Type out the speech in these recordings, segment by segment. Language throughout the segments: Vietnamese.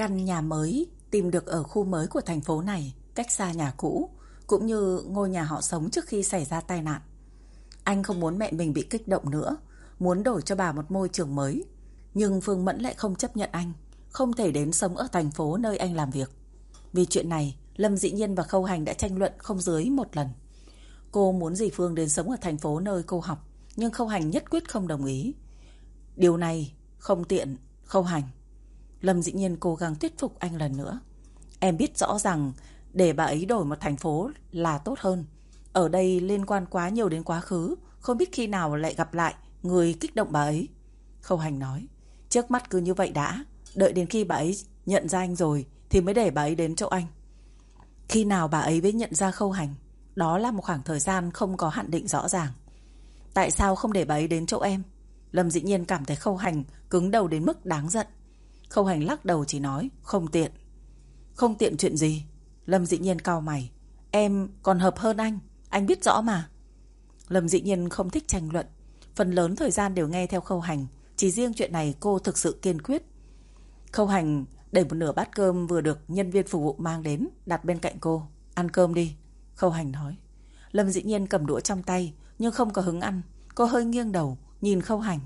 Căn nhà mới tìm được ở khu mới của thành phố này, cách xa nhà cũ, cũng như ngôi nhà họ sống trước khi xảy ra tai nạn. Anh không muốn mẹ mình bị kích động nữa, muốn đổi cho bà một môi trường mới. Nhưng Phương Mẫn lại không chấp nhận anh, không thể đến sống ở thành phố nơi anh làm việc. Vì chuyện này, Lâm Dĩ Nhiên và Khâu Hành đã tranh luận không dưới một lần. Cô muốn dì Phương đến sống ở thành phố nơi cô học, nhưng Khâu Hành nhất quyết không đồng ý. Điều này không tiện, Khâu Hành. Lâm Dĩ Nhiên cố gắng thuyết phục anh lần nữa. Em biết rõ rằng để bà ấy đổi một thành phố là tốt hơn. Ở đây liên quan quá nhiều đến quá khứ, không biết khi nào lại gặp lại người kích động bà ấy. Khâu Hành nói, trước mắt cứ như vậy đã, đợi đến khi bà ấy nhận ra anh rồi thì mới để bà ấy đến chỗ anh. Khi nào bà ấy mới nhận ra Khâu Hành, đó là một khoảng thời gian không có hạn định rõ ràng. Tại sao không để bà ấy đến chỗ em? Lâm dĩ nhiên cảm thấy Khâu Hành cứng đầu đến mức đáng giận. Khâu Hành lắc đầu chỉ nói, không tiện. Không tiện chuyện gì? Lâm dĩ nhiên cao mày. Em còn hợp hơn anh, anh biết rõ mà. Lâm dĩ nhiên không thích tranh luận. Phần lớn thời gian đều nghe theo Khâu Hành. Chỉ riêng chuyện này cô thực sự kiên quyết. Khâu Hành đẩy một nửa bát cơm vừa được nhân viên phục vụ mang đến, đặt bên cạnh cô. Ăn cơm đi. Khâu Hành nói. Lâm dĩ nhiên cầm đũa trong tay, nhưng không có hứng ăn. Cô hơi nghiêng đầu, nhìn Khâu Hành.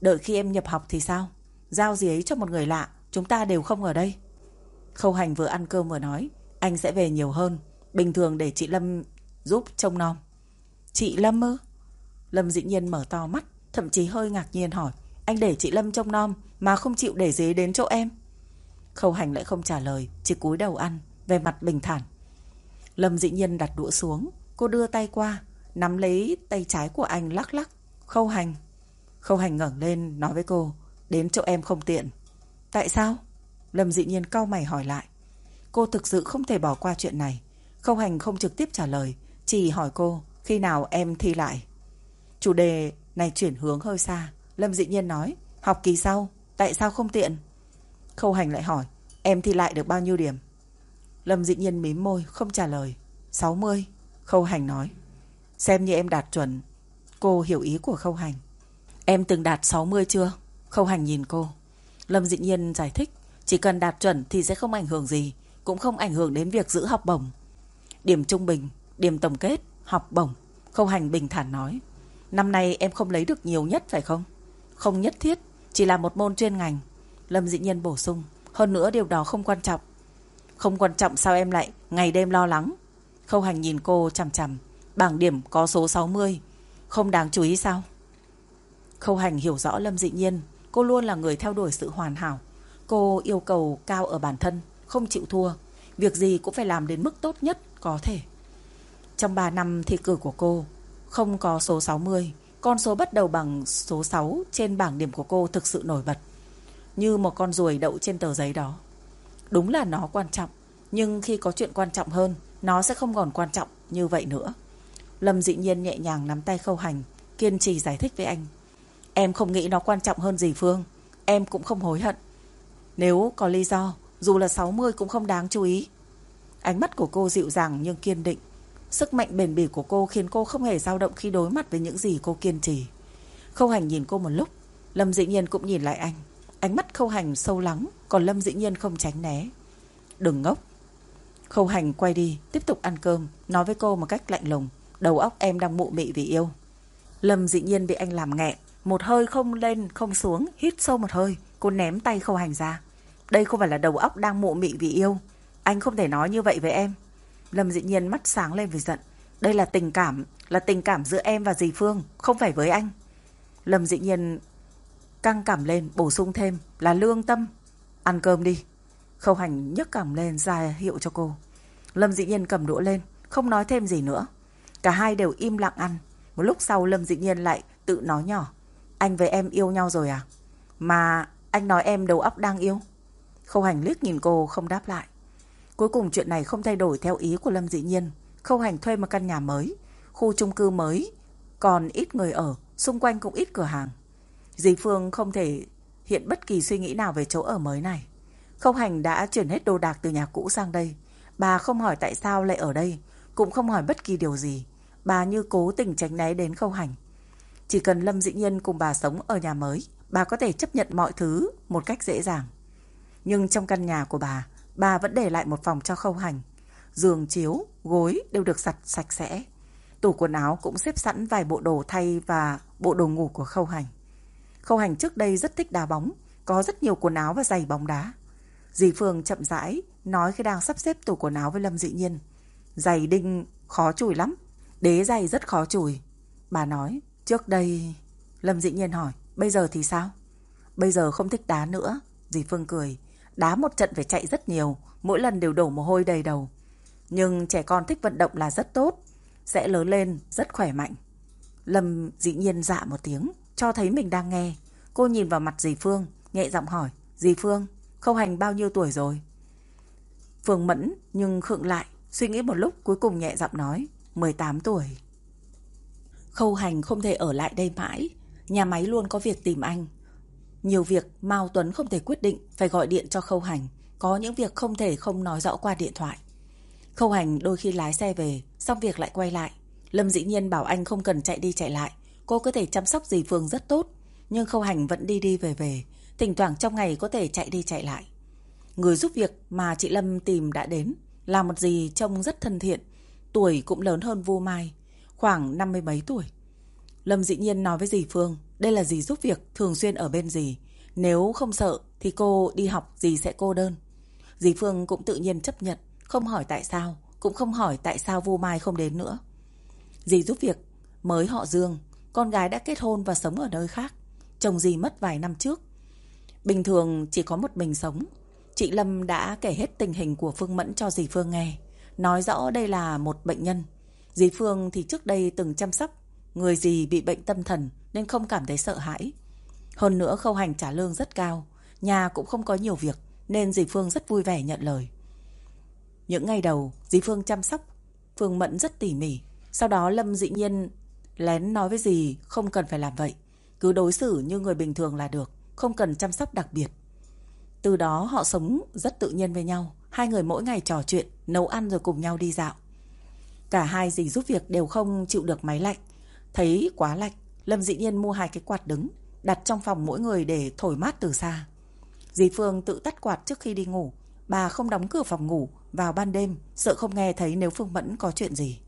Đợi khi em nhập học thì sao? Giao gì ấy cho một người lạ, chúng ta đều không ở đây. Khâu Hành vừa ăn cơm vừa nói, anh sẽ về nhiều hơn. Bình thường để chị Lâm giúp trông nom. Chị Lâm ư? Lâm dĩ nhiên mở to mắt, thậm chí hơi ngạc nhiên hỏi. Anh để chị Lâm trông nom mà không chịu để dế đến chỗ em. Khâu Hành lại không trả lời, chỉ cúi đầu ăn, về mặt bình thản. Lâm dĩ nhiên đặt đũa xuống, cô đưa tay qua, nắm lấy tay trái của anh lắc lắc. Khâu Hành. Khâu Hành ngẩng lên nói với cô, đến chỗ em không tiện. Tại sao? Lâm dị nhiên cau mày hỏi lại. Cô thực sự không thể bỏ qua chuyện này. Khâu Hành không trực tiếp trả lời, chỉ hỏi cô khi nào em thi lại. Chủ đề này chuyển hướng hơi xa. Lâm dị nhiên nói, học kỳ sau, tại sao không tiện? Khâu Hành lại hỏi, em thi lại được bao nhiêu điểm? Lâm dị nhiên mím môi, không trả lời. 60. Khâu Hành nói, xem như em đạt chuẩn. Cô hiểu ý của Khâu Hành. Em từng đạt 60 chưa? Khâu Hành nhìn cô. Lâm dĩ nhiên giải thích, chỉ cần đạt chuẩn thì sẽ không ảnh hưởng gì, cũng không ảnh hưởng đến việc giữ học bổng. Điểm trung bình, điểm tổng kết, học bổng. Khâu Hành bình thản nói. Năm nay em không lấy được nhiều nhất phải không? Không nhất thiết, chỉ là một môn chuyên ngành. Lâm dĩ nhiên bổ sung. Hơn nữa điều đó không quan trọng. Không quan trọng sao em lại ngày đêm lo lắng. Khâu Hành nhìn cô chằm chằm. Bảng điểm có số 60. Không đáng chú ý sao? Khâu Hành hiểu rõ Lâm Dị nhiên. Cô luôn là người theo đuổi sự hoàn hảo. Cô yêu cầu cao ở bản thân, không chịu thua. Việc gì cũng phải làm đến mức tốt nhất có thể. Trong 3 năm thi cử của cô, không có số 60. Con số bắt đầu bằng số 6 trên bảng điểm của cô thực sự nổi bật. Như một con ruồi đậu trên tờ giấy đó. Đúng là nó quan trọng. Nhưng khi có chuyện quan trọng hơn, nó sẽ không còn quan trọng như vậy nữa. Lâm dị nhiên nhẹ nhàng nắm tay khâu hành, kiên trì giải thích với anh. Em không nghĩ nó quan trọng hơn gì Phương. Em cũng không hối hận. Nếu có lý do, dù là 60 cũng không đáng chú ý. Ánh mắt của cô dịu dàng nhưng kiên định. Sức mạnh bền bỉ của cô khiến cô không hề dao động khi đối mặt với những gì cô kiên trì. Khâu Hành nhìn cô một lúc, Lâm Dĩ Nhiên cũng nhìn lại anh. Ánh mắt Khâu Hành sâu lắng, còn Lâm Dĩ Nhiên không tránh né. Đừng ngốc. Khâu Hành quay đi, tiếp tục ăn cơm, nói với cô một cách lạnh lùng. Đầu óc em đang mụ mị vì yêu. Lâm Dĩ Nhiên bị anh làm nghẹn, một hơi không lên không xuống, hít sâu một hơi, cô ném tay Khâu Hành ra. Đây không phải là đầu óc đang mụ mị vì yêu. Anh không thể nói như vậy với em. Lâm dĩ nhiên mắt sáng lên vì giận. Đây là tình cảm, là tình cảm giữa em và dì Phương, không phải với anh. Lâm dĩ nhiên căng cảm lên, bổ sung thêm là lương tâm. Ăn cơm đi. Khâu hành nhấc cảm lên ra hiệu cho cô. Lâm dĩ nhiên cầm đũa lên, không nói thêm gì nữa. Cả hai đều im lặng ăn. Một lúc sau Lâm dĩ nhiên lại tự nói nhỏ. Anh với em yêu nhau rồi à? Mà anh nói em đầu óc đang yêu. Khâu hành liếc nhìn cô không đáp lại. Cuối cùng chuyện này không thay đổi theo ý của Lâm Dĩ Nhiên. Khâu hành thuê một căn nhà mới, khu chung cư mới, còn ít người ở, xung quanh cũng ít cửa hàng. Dì Phương không thể hiện bất kỳ suy nghĩ nào về chỗ ở mới này. Khâu hành đã chuyển hết đồ đạc từ nhà cũ sang đây. Bà không hỏi tại sao lại ở đây, cũng không hỏi bất kỳ điều gì. Bà như cố tình tránh né đến khâu hành. Chỉ cần Lâm Dĩ Nhiên cùng bà sống ở nhà mới, bà có thể chấp nhận mọi thứ một cách dễ dàng. Nhưng trong căn nhà của bà, bà vẫn để lại một phòng cho khâu hành. Giường, chiếu, gối đều được giặt sạch sẽ. Tủ quần áo cũng xếp sẵn vài bộ đồ thay và bộ đồ ngủ của khâu hành. Khâu hành trước đây rất thích đá bóng, có rất nhiều quần áo và giày bóng đá. Dì Phương chậm rãi, nói khi đang sắp xếp tủ quần áo với Lâm Dị Nhiên. Giày đinh khó chùi lắm, đế giày rất khó chùi. Bà nói, trước đây... Lâm Dị Nhiên hỏi, bây giờ thì sao? Bây giờ không thích đá nữa. Dì Phương cười, đá một trận phải chạy rất nhiều, mỗi lần đều đổ mồ hôi đầy đầu. Nhưng trẻ con thích vận động là rất tốt, sẽ lớn lên rất khỏe mạnh. Lâm dĩ nhiên dạ một tiếng, cho thấy mình đang nghe. Cô nhìn vào mặt dì Phương, nhẹ giọng hỏi, dì Phương, khâu hành bao nhiêu tuổi rồi? Phương mẫn nhưng khựng lại, suy nghĩ một lúc cuối cùng nhẹ giọng nói, 18 tuổi. Khâu hành không thể ở lại đây mãi, nhà máy luôn có việc tìm anh. Nhiều việc Mao Tuấn không thể quyết định, phải gọi điện cho khâu hành. Có những việc không thể không nói rõ qua điện thoại. Khâu hành đôi khi lái xe về, xong việc lại quay lại. Lâm dĩ nhiên bảo anh không cần chạy đi chạy lại. Cô có thể chăm sóc dì Phương rất tốt. Nhưng khâu hành vẫn đi đi về về. Thỉnh thoảng trong ngày có thể chạy đi chạy lại. Người giúp việc mà chị Lâm tìm đã đến. Là một dì trông rất thân thiện. Tuổi cũng lớn hơn Vu Mai. Khoảng năm mươi mấy tuổi. Lâm dĩ nhiên nói với dì Phương. Đây là dì giúp việc thường xuyên ở bên dì. Nếu không sợ thì cô đi học dì sẽ cô đơn. Dì Phương cũng tự nhiên chấp nhận. Không hỏi tại sao, cũng không hỏi tại sao Vu Mai không đến nữa. Dì giúp việc, mới họ Dương, con gái đã kết hôn và sống ở nơi khác. Chồng dì mất vài năm trước. Bình thường chỉ có một mình sống. Chị Lâm đã kể hết tình hình của Phương Mẫn cho dì Phương nghe. Nói rõ đây là một bệnh nhân. Dì Phương thì trước đây từng chăm sóc. Người dì bị bệnh tâm thần nên không cảm thấy sợ hãi. Hơn nữa khâu hành trả lương rất cao. Nhà cũng không có nhiều việc nên dì Phương rất vui vẻ nhận lời. Những ngày đầu, dì Phương chăm sóc, Phương Mẫn rất tỉ mỉ. Sau đó Lâm dị nhiên lén nói với dì không cần phải làm vậy. Cứ đối xử như người bình thường là được, không cần chăm sóc đặc biệt. Từ đó họ sống rất tự nhiên với nhau. Hai người mỗi ngày trò chuyện, nấu ăn rồi cùng nhau đi dạo. Cả hai dì giúp việc đều không chịu được máy lạnh. Thấy quá lạnh, Lâm dị nhiên mua hai cái quạt đứng, đặt trong phòng mỗi người để thổi mát từ xa. Dì Phương tự tắt quạt trước khi đi ngủ. Bà không đóng cửa phòng ngủ vào ban đêm, sợ không nghe thấy nếu Phương Mẫn có chuyện gì.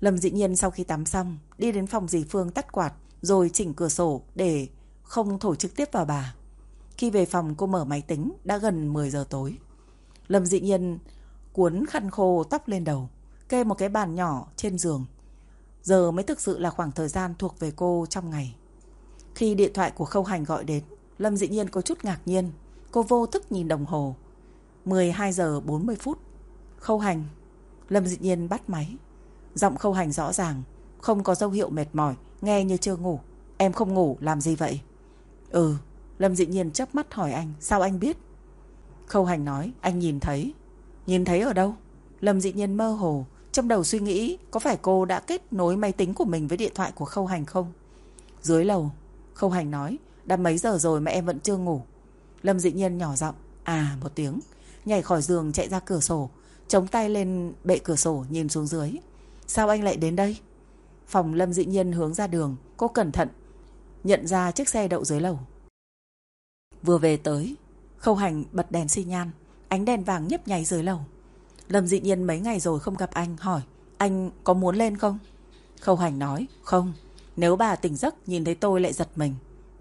Lâm dị nhiên sau khi tắm xong, đi đến phòng dì Phương tắt quạt, rồi chỉnh cửa sổ để không thổi trực tiếp vào bà. Khi về phòng cô mở máy tính, đã gần 10 giờ tối. Lâm dị nhiên cuốn khăn khô tóc lên đầu, kê một cái bàn nhỏ trên giường. Giờ mới thực sự là khoảng thời gian thuộc về cô trong ngày. Khi điện thoại của khâu hành gọi đến, Lâm dị nhiên có chút ngạc nhiên. Cô vô thức nhìn đồng hồ, 12 giờ 40 phút. Khâu hành. Lâm dị nhiên bắt máy. Giọng khâu hành rõ ràng. Không có dấu hiệu mệt mỏi. Nghe như chưa ngủ. Em không ngủ làm gì vậy? Ừ. Lâm dị nhiên chớp mắt hỏi anh. Sao anh biết? Khâu hành nói. Anh nhìn thấy. Nhìn thấy ở đâu? Lâm dị nhiên mơ hồ. Trong đầu suy nghĩ có phải cô đã kết nối máy tính của mình với điện thoại của khâu hành không? Dưới lầu. Khâu hành nói. Đã mấy giờ rồi mà em vẫn chưa ngủ. Lâm dị nhiên nhỏ giọng. À một tiếng nhảy khỏi giường chạy ra cửa sổ, chống tay lên bệ cửa sổ nhìn xuống dưới. Sao anh lại đến đây? Phòng Lâm dị nhiên hướng ra đường, cô cẩn thận, nhận ra chiếc xe đậu dưới lầu. Vừa về tới, khâu hành bật đèn xi nhan, ánh đèn vàng nhấp nháy dưới lầu. Lâm dị nhiên mấy ngày rồi không gặp anh, hỏi, anh có muốn lên không? Khâu hành nói, không, nếu bà tỉnh giấc nhìn thấy tôi lại giật mình.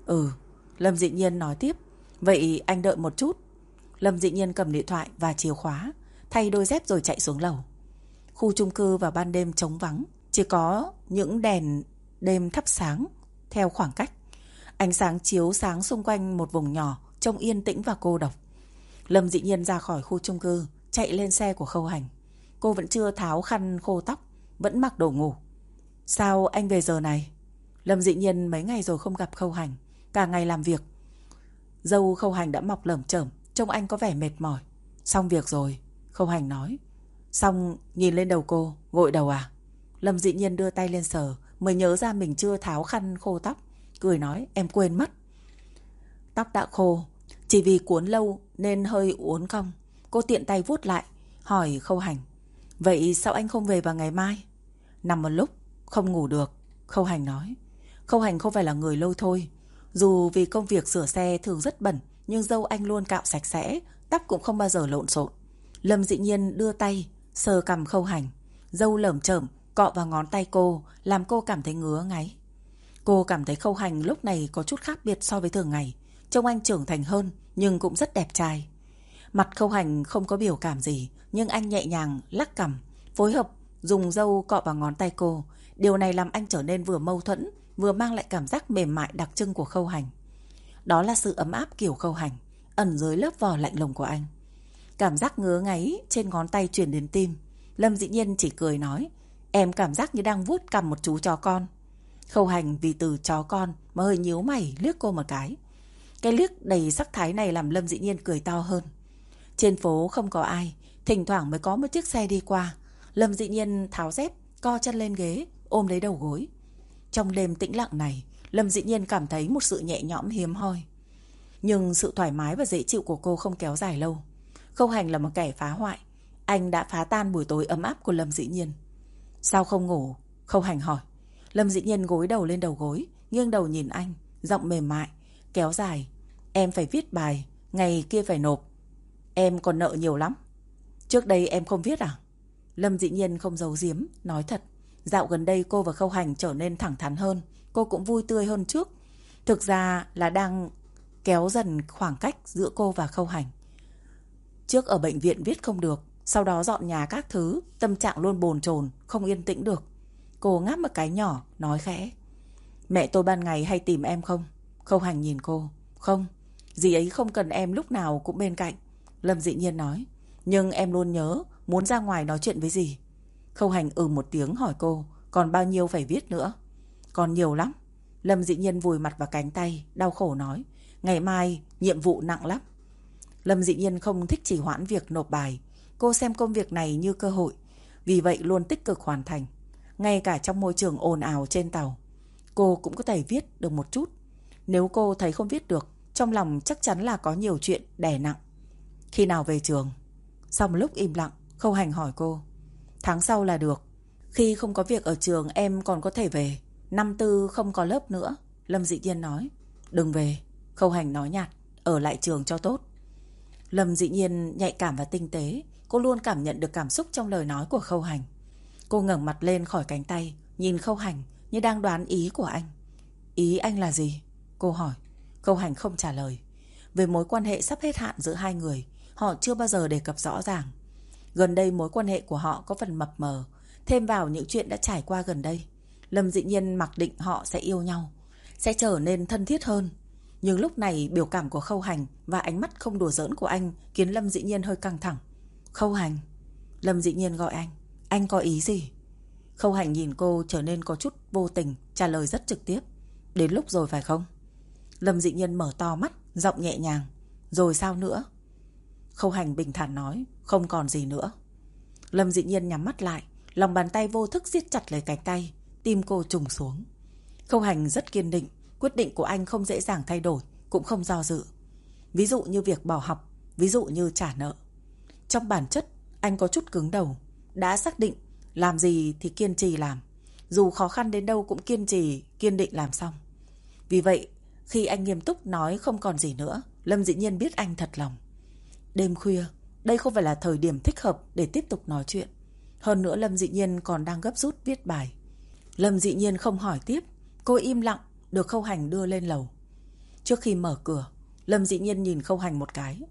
Ừ, Lâm dị nhiên nói tiếp, vậy anh đợi một chút, Lâm dị nhiên cầm điện thoại và chìa khóa, thay đôi dép rồi chạy xuống lầu. Khu chung cư vào ban đêm trống vắng, chỉ có những đèn đêm thắp sáng theo khoảng cách. Ánh sáng chiếu sáng xung quanh một vùng nhỏ, trông yên tĩnh và cô độc. Lâm dị nhiên ra khỏi khu chung cư, chạy lên xe của khâu hành. Cô vẫn chưa tháo khăn khô tóc, vẫn mặc đồ ngủ. Sao anh về giờ này? Lâm dị nhiên mấy ngày rồi không gặp khâu hành, cả ngày làm việc. Dâu khâu hành đã mọc lởm chởm, Trông anh có vẻ mệt mỏi Xong việc rồi Khâu hành nói Xong nhìn lên đầu cô Gội đầu à Lâm dị nhiên đưa tay lên sờ Mới nhớ ra mình chưa tháo khăn khô tóc Cười nói em quên mất Tóc đã khô Chỉ vì cuốn lâu nên hơi uốn cong Cô tiện tay vuốt lại Hỏi khâu hành Vậy sao anh không về vào ngày mai Nằm một lúc Không ngủ được Khâu hành nói Khâu hành không phải là người lâu thôi Dù vì công việc sửa xe thường rất bẩn nhưng dâu anh luôn cạo sạch sẽ, tóc cũng không bao giờ lộn xộn. Lâm dĩ nhiên đưa tay, sờ cầm khâu hành. Dâu lởm chởm, cọ vào ngón tay cô, làm cô cảm thấy ngứa ngáy. Cô cảm thấy khâu hành lúc này có chút khác biệt so với thường ngày. Trông anh trưởng thành hơn, nhưng cũng rất đẹp trai. Mặt khâu hành không có biểu cảm gì, nhưng anh nhẹ nhàng lắc cằm, phối hợp dùng dâu cọ vào ngón tay cô. Điều này làm anh trở nên vừa mâu thuẫn, vừa mang lại cảm giác mềm mại đặc trưng của khâu hành. Đó là sự ấm áp kiểu khâu hành, ẩn dưới lớp vỏ lạnh lùng của anh. Cảm giác ngứa ngáy trên ngón tay truyền đến tim. Lâm dĩ nhiên chỉ cười nói, em cảm giác như đang vuốt cầm một chú chó con. Khâu hành vì từ chó con mà hơi nhíu mày liếc cô một cái. Cái liếc đầy sắc thái này làm Lâm dĩ nhiên cười to hơn. Trên phố không có ai, thỉnh thoảng mới có một chiếc xe đi qua. Lâm dĩ nhiên tháo dép, co chân lên ghế, ôm lấy đầu gối. Trong đêm tĩnh lặng này, Lâm dĩ nhiên cảm thấy một sự nhẹ nhõm hiếm hoi. Nhưng sự thoải mái và dễ chịu của cô không kéo dài lâu. Khâu Hành là một kẻ phá hoại. Anh đã phá tan buổi tối ấm áp của Lâm dĩ nhiên. Sao không ngủ? Khâu Hành hỏi. Lâm dĩ nhiên gối đầu lên đầu gối, nghiêng đầu nhìn anh, giọng mềm mại, kéo dài. Em phải viết bài, ngày kia phải nộp. Em còn nợ nhiều lắm. Trước đây em không viết à? Lâm dĩ nhiên không giấu giếm, nói thật. Dạo gần đây cô và Khâu Hành trở nên thẳng thắn hơn, cô cũng vui tươi hơn trước. Thực ra là đang kéo dần khoảng cách giữa cô và Khâu Hành. Trước ở bệnh viện viết không được, sau đó dọn nhà các thứ, tâm trạng luôn bồn chồn, không yên tĩnh được. Cô ngáp một cái nhỏ, nói khẽ. Mẹ tôi ban ngày hay tìm em không? Khâu Hành nhìn cô. Không, dì ấy không cần em lúc nào cũng bên cạnh. Lâm dị nhiên nói. Nhưng em luôn nhớ, muốn ra ngoài nói chuyện với gì. Khâu Hành ừ một tiếng hỏi cô, còn bao nhiêu phải viết nữa? Còn nhiều lắm. Lâm dị nhiên vùi mặt vào cánh tay, đau khổ nói. Ngày mai, nhiệm vụ nặng lắm. Lâm dị nhiên không thích chỉ hoãn việc nộp bài. Cô xem công việc này như cơ hội. Vì vậy luôn tích cực hoàn thành. Ngay cả trong môi trường ồn ào trên tàu. Cô cũng có thể viết được một chút. Nếu cô thấy không viết được, trong lòng chắc chắn là có nhiều chuyện đè nặng. Khi nào về trường? Sau một lúc im lặng, Khâu Hành hỏi cô. Tháng sau là được. Khi không có việc ở trường em còn có thể về. Năm tư không có lớp nữa. Lâm Dị Nhiên nói. Đừng về. Khâu Hành nói nhạt. Ở lại trường cho tốt. Lâm Dị Nhiên nhạy cảm và tinh tế. Cô luôn cảm nhận được cảm xúc trong lời nói của Khâu Hành. Cô ngẩng mặt lên khỏi cánh tay, nhìn Khâu Hành như đang đoán ý của anh. Ý anh là gì? Cô hỏi. Khâu Hành không trả lời. Về mối quan hệ sắp hết hạn giữa hai người, họ chưa bao giờ đề cập rõ ràng. Gần đây mối quan hệ của họ có phần mập mờ, thêm vào những chuyện đã trải qua gần đây. Lâm dị nhiên mặc định họ sẽ yêu nhau, sẽ trở nên thân thiết hơn. Nhưng lúc này biểu cảm của Khâu Hành và ánh mắt không đùa giỡn của anh khiến Lâm dị nhiên hơi căng thẳng. Khâu Hành. Lâm dị nhiên gọi anh. Anh có ý gì? Khâu Hành nhìn cô trở nên có chút vô tình, trả lời rất trực tiếp. Đến lúc rồi phải không? Lâm dị nhiên mở to mắt, giọng nhẹ nhàng. Rồi sao nữa? Khâu Hành bình thản nói. Không còn gì nữa. Lâm dị nhiên nhắm mắt lại, lòng bàn tay vô thức siết chặt lấy cánh tay, tim cô trùng xuống. Khâu Hành rất kiên định, quyết định của anh không dễ dàng thay đổi, cũng không do dự. Ví dụ như việc bỏ học, ví dụ như trả nợ. Trong bản chất, anh có chút cứng đầu, đã xác định làm gì thì kiên trì làm. Dù khó khăn đến đâu cũng kiên trì, kiên định làm xong. Vì vậy, khi anh nghiêm túc nói không còn gì nữa, Lâm dĩ nhiên biết anh thật lòng. Đêm khuya, đây không phải là thời điểm thích hợp để tiếp tục nói chuyện. Hơn nữa Lâm dị nhiên còn đang gấp rút viết bài. Lâm dị nhiên không hỏi tiếp, cô im lặng, được khâu hành đưa lên lầu. Trước khi mở cửa, Lâm dị nhiên nhìn khâu hành một cái.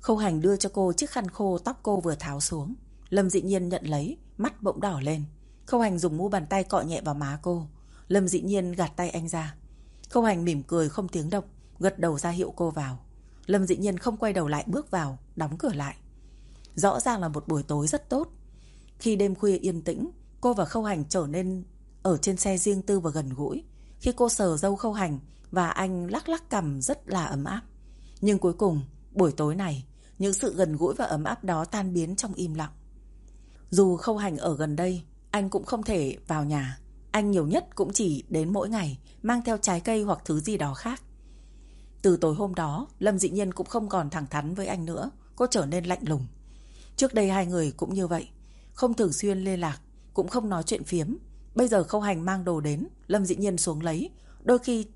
Khâu hành đưa cho cô chiếc khăn khô tóc cô vừa tháo xuống. Lâm dị nhiên nhận lấy, mắt bỗng đỏ lên. Khâu hành dùng mu bàn tay cọ nhẹ vào má cô. Lâm dị nhiên gạt tay anh ra. Khâu hành mỉm cười không tiếng động, gật đầu ra hiệu cô vào. Lâm dị nhiên không quay đầu lại bước vào, đóng cửa lại. Rõ ràng là một buổi tối rất tốt. Khi đêm khuya yên tĩnh, cô và Khâu Hành trở nên ở trên xe riêng tư và gần gũi. Khi cô sờ dâu Khâu Hành và anh lắc lắc cầm rất là ấm áp. Nhưng cuối cùng, buổi tối này, những sự gần gũi và ấm áp đó tan biến trong im lặng. Dù Khâu Hành ở gần đây, anh cũng không thể vào nhà. Anh nhiều nhất cũng chỉ đến mỗi ngày, mang theo trái cây hoặc thứ gì đó khác. Từ tối hôm đó, Lâm dị nhiên cũng không còn thẳng thắn với anh nữa. Cô trở nên lạnh lùng. Trước đây hai người cũng như vậy. Không thường xuyên liên lạc, cũng không nói chuyện phiếm. Bây giờ khâu hành mang đồ đến, Lâm dị nhiên xuống lấy. Đôi khi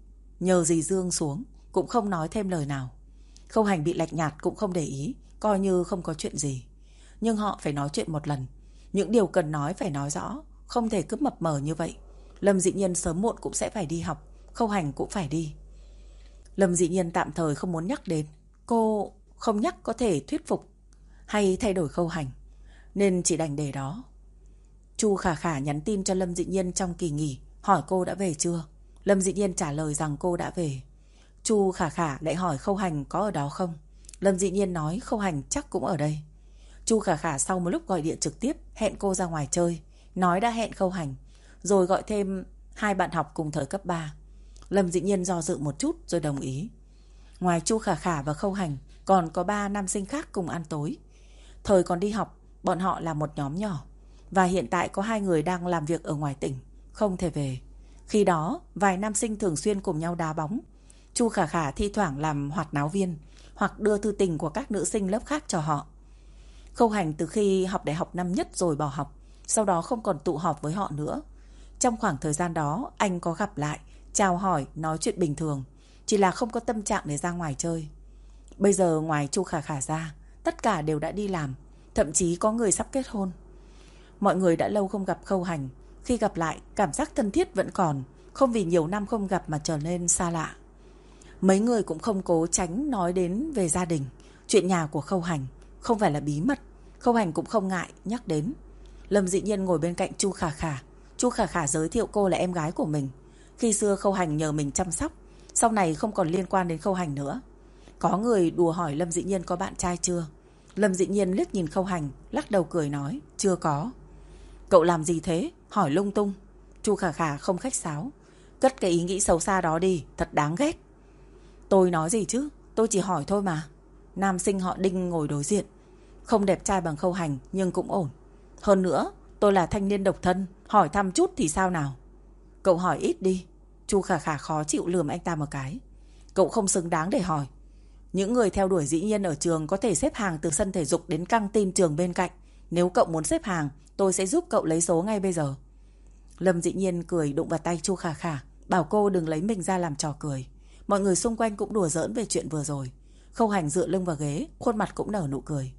nhờ dì Dương xuống, cũng không nói thêm lời nào. Khâu hành bị lạch nhạt cũng không để ý, coi như không có chuyện gì. Nhưng họ phải nói chuyện một lần. Những điều cần nói phải nói rõ, không thể cứ mập mờ như vậy. Lâm dị nhiên sớm muộn cũng sẽ phải đi học, khâu hành cũng phải đi. Lâm dị nhiên tạm thời không muốn nhắc đến. Cô không nhắc có thể thuyết phục hay thay đổi khâu hành. Nên chỉ đành để đó. Chu Khả Khả nhắn tin cho Lâm dị nhiên trong kỳ nghỉ, hỏi cô đã về chưa. Lâm dị nhiên trả lời rằng cô đã về. Chu Khả Khả lại hỏi khâu hành có ở đó không. Lâm dị nhiên nói khâu hành chắc cũng ở đây. Chu Khả Khả sau một lúc gọi điện trực tiếp hẹn cô ra ngoài chơi. Nói đã hẹn khâu hành. Rồi gọi thêm hai bạn học cùng thời cấp 3. Lâm dị nhiên do dự một chút rồi đồng ý. Ngoài Chu Khả Khả và khâu hành còn có ba nam sinh khác cùng ăn tối. Thời còn đi học, bọn họ là một nhóm nhỏ. Và hiện tại có hai người đang làm việc ở ngoài tỉnh, không thể về. Khi đó, vài nam sinh thường xuyên cùng nhau đá bóng. Chu Khả Khả thi thoảng làm hoạt náo viên hoặc đưa thư tình của các nữ sinh lớp khác cho họ. Khâu hành từ khi học đại học năm nhất rồi bỏ học, sau đó không còn tụ họp với họ nữa. Trong khoảng thời gian đó, anh có gặp lại, chào hỏi, nói chuyện bình thường, chỉ là không có tâm trạng để ra ngoài chơi. Bây giờ ngoài Chu Khả Khả ra, tất cả đều đã đi làm, thậm chí có người sắp kết hôn. Mọi người đã lâu không gặp khâu hành, khi gặp lại, cảm giác thân thiết vẫn còn, không vì nhiều năm không gặp mà trở nên xa lạ. Mấy người cũng không cố tránh nói đến về gia đình, chuyện nhà của khâu hành, không phải là bí mật, khâu hành cũng không ngại nhắc đến. Lâm dị nhiên ngồi bên cạnh Chu Khả Khả, Chu Khả Khả giới thiệu cô là em gái của mình. Khi xưa khâu hành nhờ mình chăm sóc, sau này không còn liên quan đến khâu hành nữa. Có người đùa hỏi Lâm dị nhiên có bạn trai chưa? Lâm dị nhiên liếc nhìn khâu hành, lắc đầu cười nói, chưa có. Cậu làm gì thế? Hỏi lung tung. Chu Khả Khả không khách sáo. Cất cái ý nghĩ xấu xa đó đi, thật đáng ghét. Tôi nói gì chứ, tôi chỉ hỏi thôi mà. Nam sinh họ Đinh ngồi đối diện. Không đẹp trai bằng khâu hành, nhưng cũng ổn. Hơn nữa, tôi là thanh niên độc thân, hỏi thăm chút thì sao nào? Cậu hỏi ít đi. Chu Khả Khả khó chịu lườm anh ta một cái. Cậu không xứng đáng để hỏi. Những người theo đuổi dĩ nhiên ở trường có thể xếp hàng từ sân thể dục đến căng tin trường bên cạnh. Nếu cậu muốn xếp hàng, tôi sẽ giúp cậu lấy số ngay bây giờ. Lâm dĩ nhiên cười đụng vào tay Chu Khả Khả, bảo cô đừng lấy mình ra làm trò cười. Mọi người xung quanh cũng đùa giỡn về chuyện vừa rồi. Khâu hành dựa lưng vào ghế, khuôn mặt cũng nở nụ cười.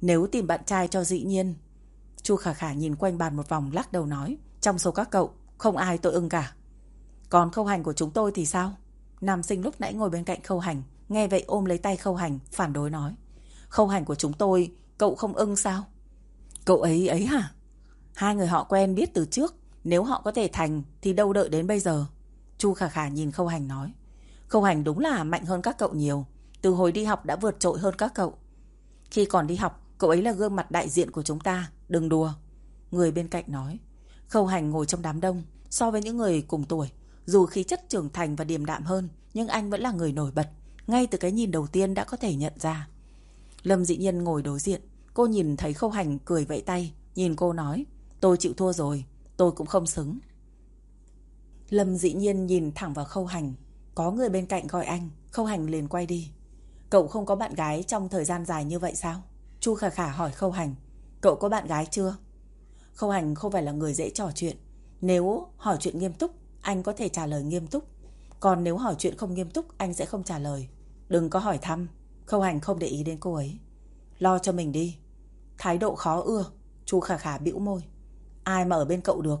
Nếu tìm bạn trai cho dĩ nhiên. Chu Khả Khả nhìn quanh bàn một vòng lắc đầu nói, trong số các cậu, không ai tôi ưng cả. Còn khâu hành của chúng tôi thì sao? Nam sinh lúc nãy ngồi bên cạnh khâu hành, nghe vậy ôm lấy tay khâu hành, phản đối nói. Khâu hành của chúng tôi, cậu không ưng sao? Cậu ấy ấy hả? Hai người họ quen biết từ trước, nếu họ có thể thành thì đâu đợi đến bây giờ. Chu Khả Khả nhìn khâu hành nói. Khâu hành đúng là mạnh hơn các cậu nhiều, từ hồi đi học đã vượt trội hơn các cậu. Khi còn đi học, cậu ấy là gương mặt đại diện của chúng ta, đừng đùa. Người bên cạnh nói. Khâu hành ngồi trong đám đông, so với những người cùng tuổi, dù khí chất trưởng thành và điềm đạm hơn, nhưng anh vẫn là người nổi bật, ngay từ cái nhìn đầu tiên đã có thể nhận ra. Lâm dị nhiên ngồi đối diện, cô nhìn thấy khâu hành cười vẫy tay, nhìn cô nói, tôi chịu thua rồi, tôi cũng không xứng. Lâm dị nhiên nhìn thẳng vào khâu hành, có người bên cạnh gọi anh, khâu hành liền quay đi. Cậu không có bạn gái trong thời gian dài như vậy sao? Chu Khả Khả hỏi khâu hành, cậu có bạn gái chưa? Khâu hành không phải là người dễ trò chuyện. Nếu hỏi chuyện nghiêm túc, anh có thể trả lời nghiêm túc. Còn nếu hỏi chuyện không nghiêm túc, anh sẽ không trả lời. Đừng có hỏi thăm. Khâu hành không để ý đến cô ấy. Lo cho mình đi. Thái độ khó ưa. Chu Khả Khả bĩu môi. Ai mà ở bên cậu được.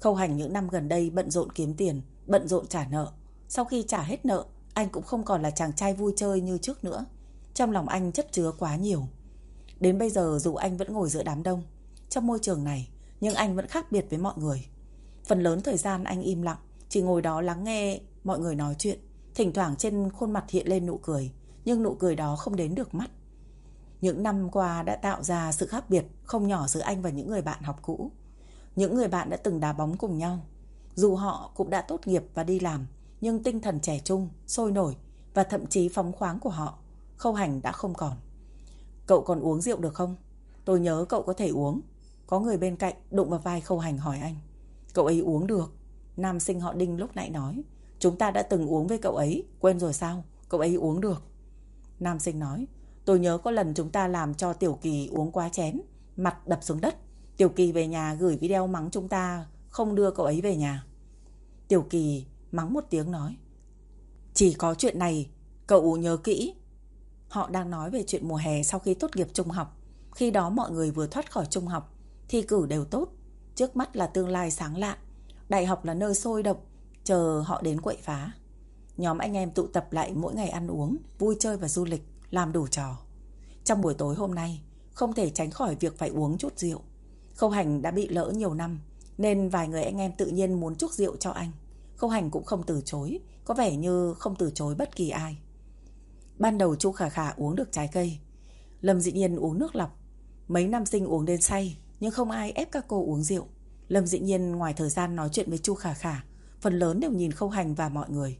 Khâu hành những năm gần đây bận rộn kiếm tiền, bận rộn trả nợ. Sau khi trả hết nợ, anh cũng không còn là chàng trai vui chơi như trước nữa. Trong lòng anh chất chứa quá nhiều. Đến bây giờ dù anh vẫn ngồi giữa đám đông, trong môi trường này, nhưng anh vẫn khác biệt với mọi người. Phần lớn thời gian anh im lặng, chỉ ngồi đó lắng nghe mọi người nói chuyện. Thỉnh thoảng trên khuôn mặt hiện lên nụ cười, nhưng nụ cười đó không đến được mắt. Những năm qua đã tạo ra sự khác biệt không nhỏ giữa anh và những người bạn học cũ. Những người bạn đã từng đá bóng cùng nhau. Dù họ cũng đã tốt nghiệp và đi làm, nhưng tinh thần trẻ trung, sôi nổi và thậm chí phóng khoáng của họ, khâu hành đã không còn. Cậu còn uống rượu được không? Tôi nhớ cậu có thể uống. Có người bên cạnh đụng vào vai khâu hành hỏi anh. Cậu ấy uống được. Nam sinh họ Đinh lúc nãy nói. Chúng ta đã từng uống với cậu ấy, quên rồi sao? Cậu ấy uống được. Nam sinh nói. Tôi nhớ có lần chúng ta làm cho Tiểu Kỳ uống quá chén, mặt đập xuống đất. Tiểu Kỳ về nhà gửi video mắng chúng ta không đưa cậu ấy về nhà. Tiểu Kỳ mắng một tiếng nói. Chỉ có chuyện này Cậu nhớ kỹ. Họ đang nói về chuyện mùa hè sau khi tốt nghiệp trung học. Khi đó mọi người vừa thoát khỏi trung học, thi cử đều tốt. Trước mắt là tương lai sáng lạ. Đại học là nơi sôi động, chờ họ đến quậy phá. Nhóm anh em tụ tập lại mỗi ngày ăn uống, vui chơi và du lịch, làm đủ trò. Trong buổi tối hôm nay, không thể tránh khỏi việc phải uống chút rượu. Khâu Hành đã bị lỡ nhiều năm, nên vài người anh em tự nhiên muốn chúc rượu cho anh. Khâu Hành cũng không từ chối, có vẻ như không từ chối bất kỳ ai. Ban đầu chu Khả Khả uống được trái cây. Lâm Dị Nhiên uống nước lọc. Mấy năm sinh uống đến say, nhưng không ai ép các cô uống rượu. Lâm Dị Nhiên ngoài thời gian nói chuyện với chu Khả Khả, phần lớn đều nhìn Khâu Hành và mọi người.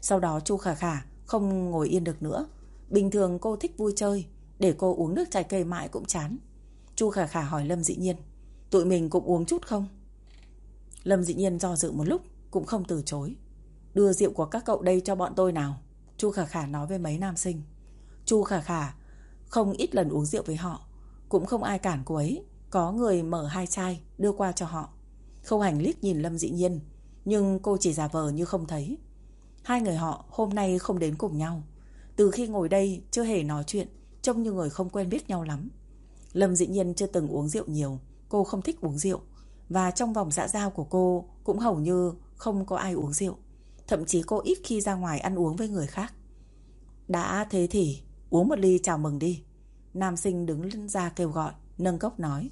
Sau đó chu Khả Khả không ngồi yên được nữa. Bình thường cô thích vui chơi, để cô uống nước trái cây mãi cũng chán. chu Khả Khả hỏi Lâm Dị Nhiên, tụi mình cũng uống chút không? Lâm Dị Nhiên do dự một lúc, cũng không từ chối. Đưa rượu của các cậu đây cho bọn tôi nào. Chu Khả Khả nói với mấy nam sinh. Chu Khả Khả không ít lần uống rượu với họ, cũng không ai cản cô ấy. Có người mở hai chai đưa qua cho họ. Khâu hành liếc nhìn Lâm Dị Nhiên, nhưng cô chỉ giả vờ như không thấy. Hai người họ hôm nay không đến cùng nhau. Từ khi ngồi đây chưa hề nói chuyện, trông như người không quen biết nhau lắm. Lâm Dị Nhiên chưa từng uống rượu nhiều, cô không thích uống rượu. Và trong vòng xã giao của cô cũng hầu như không có ai uống rượu. Thậm chí cô ít khi ra ngoài ăn uống với người khác. Đã thế thì uống một ly chào mừng đi. Nam sinh đứng ra kêu gọi, nâng cốc nói.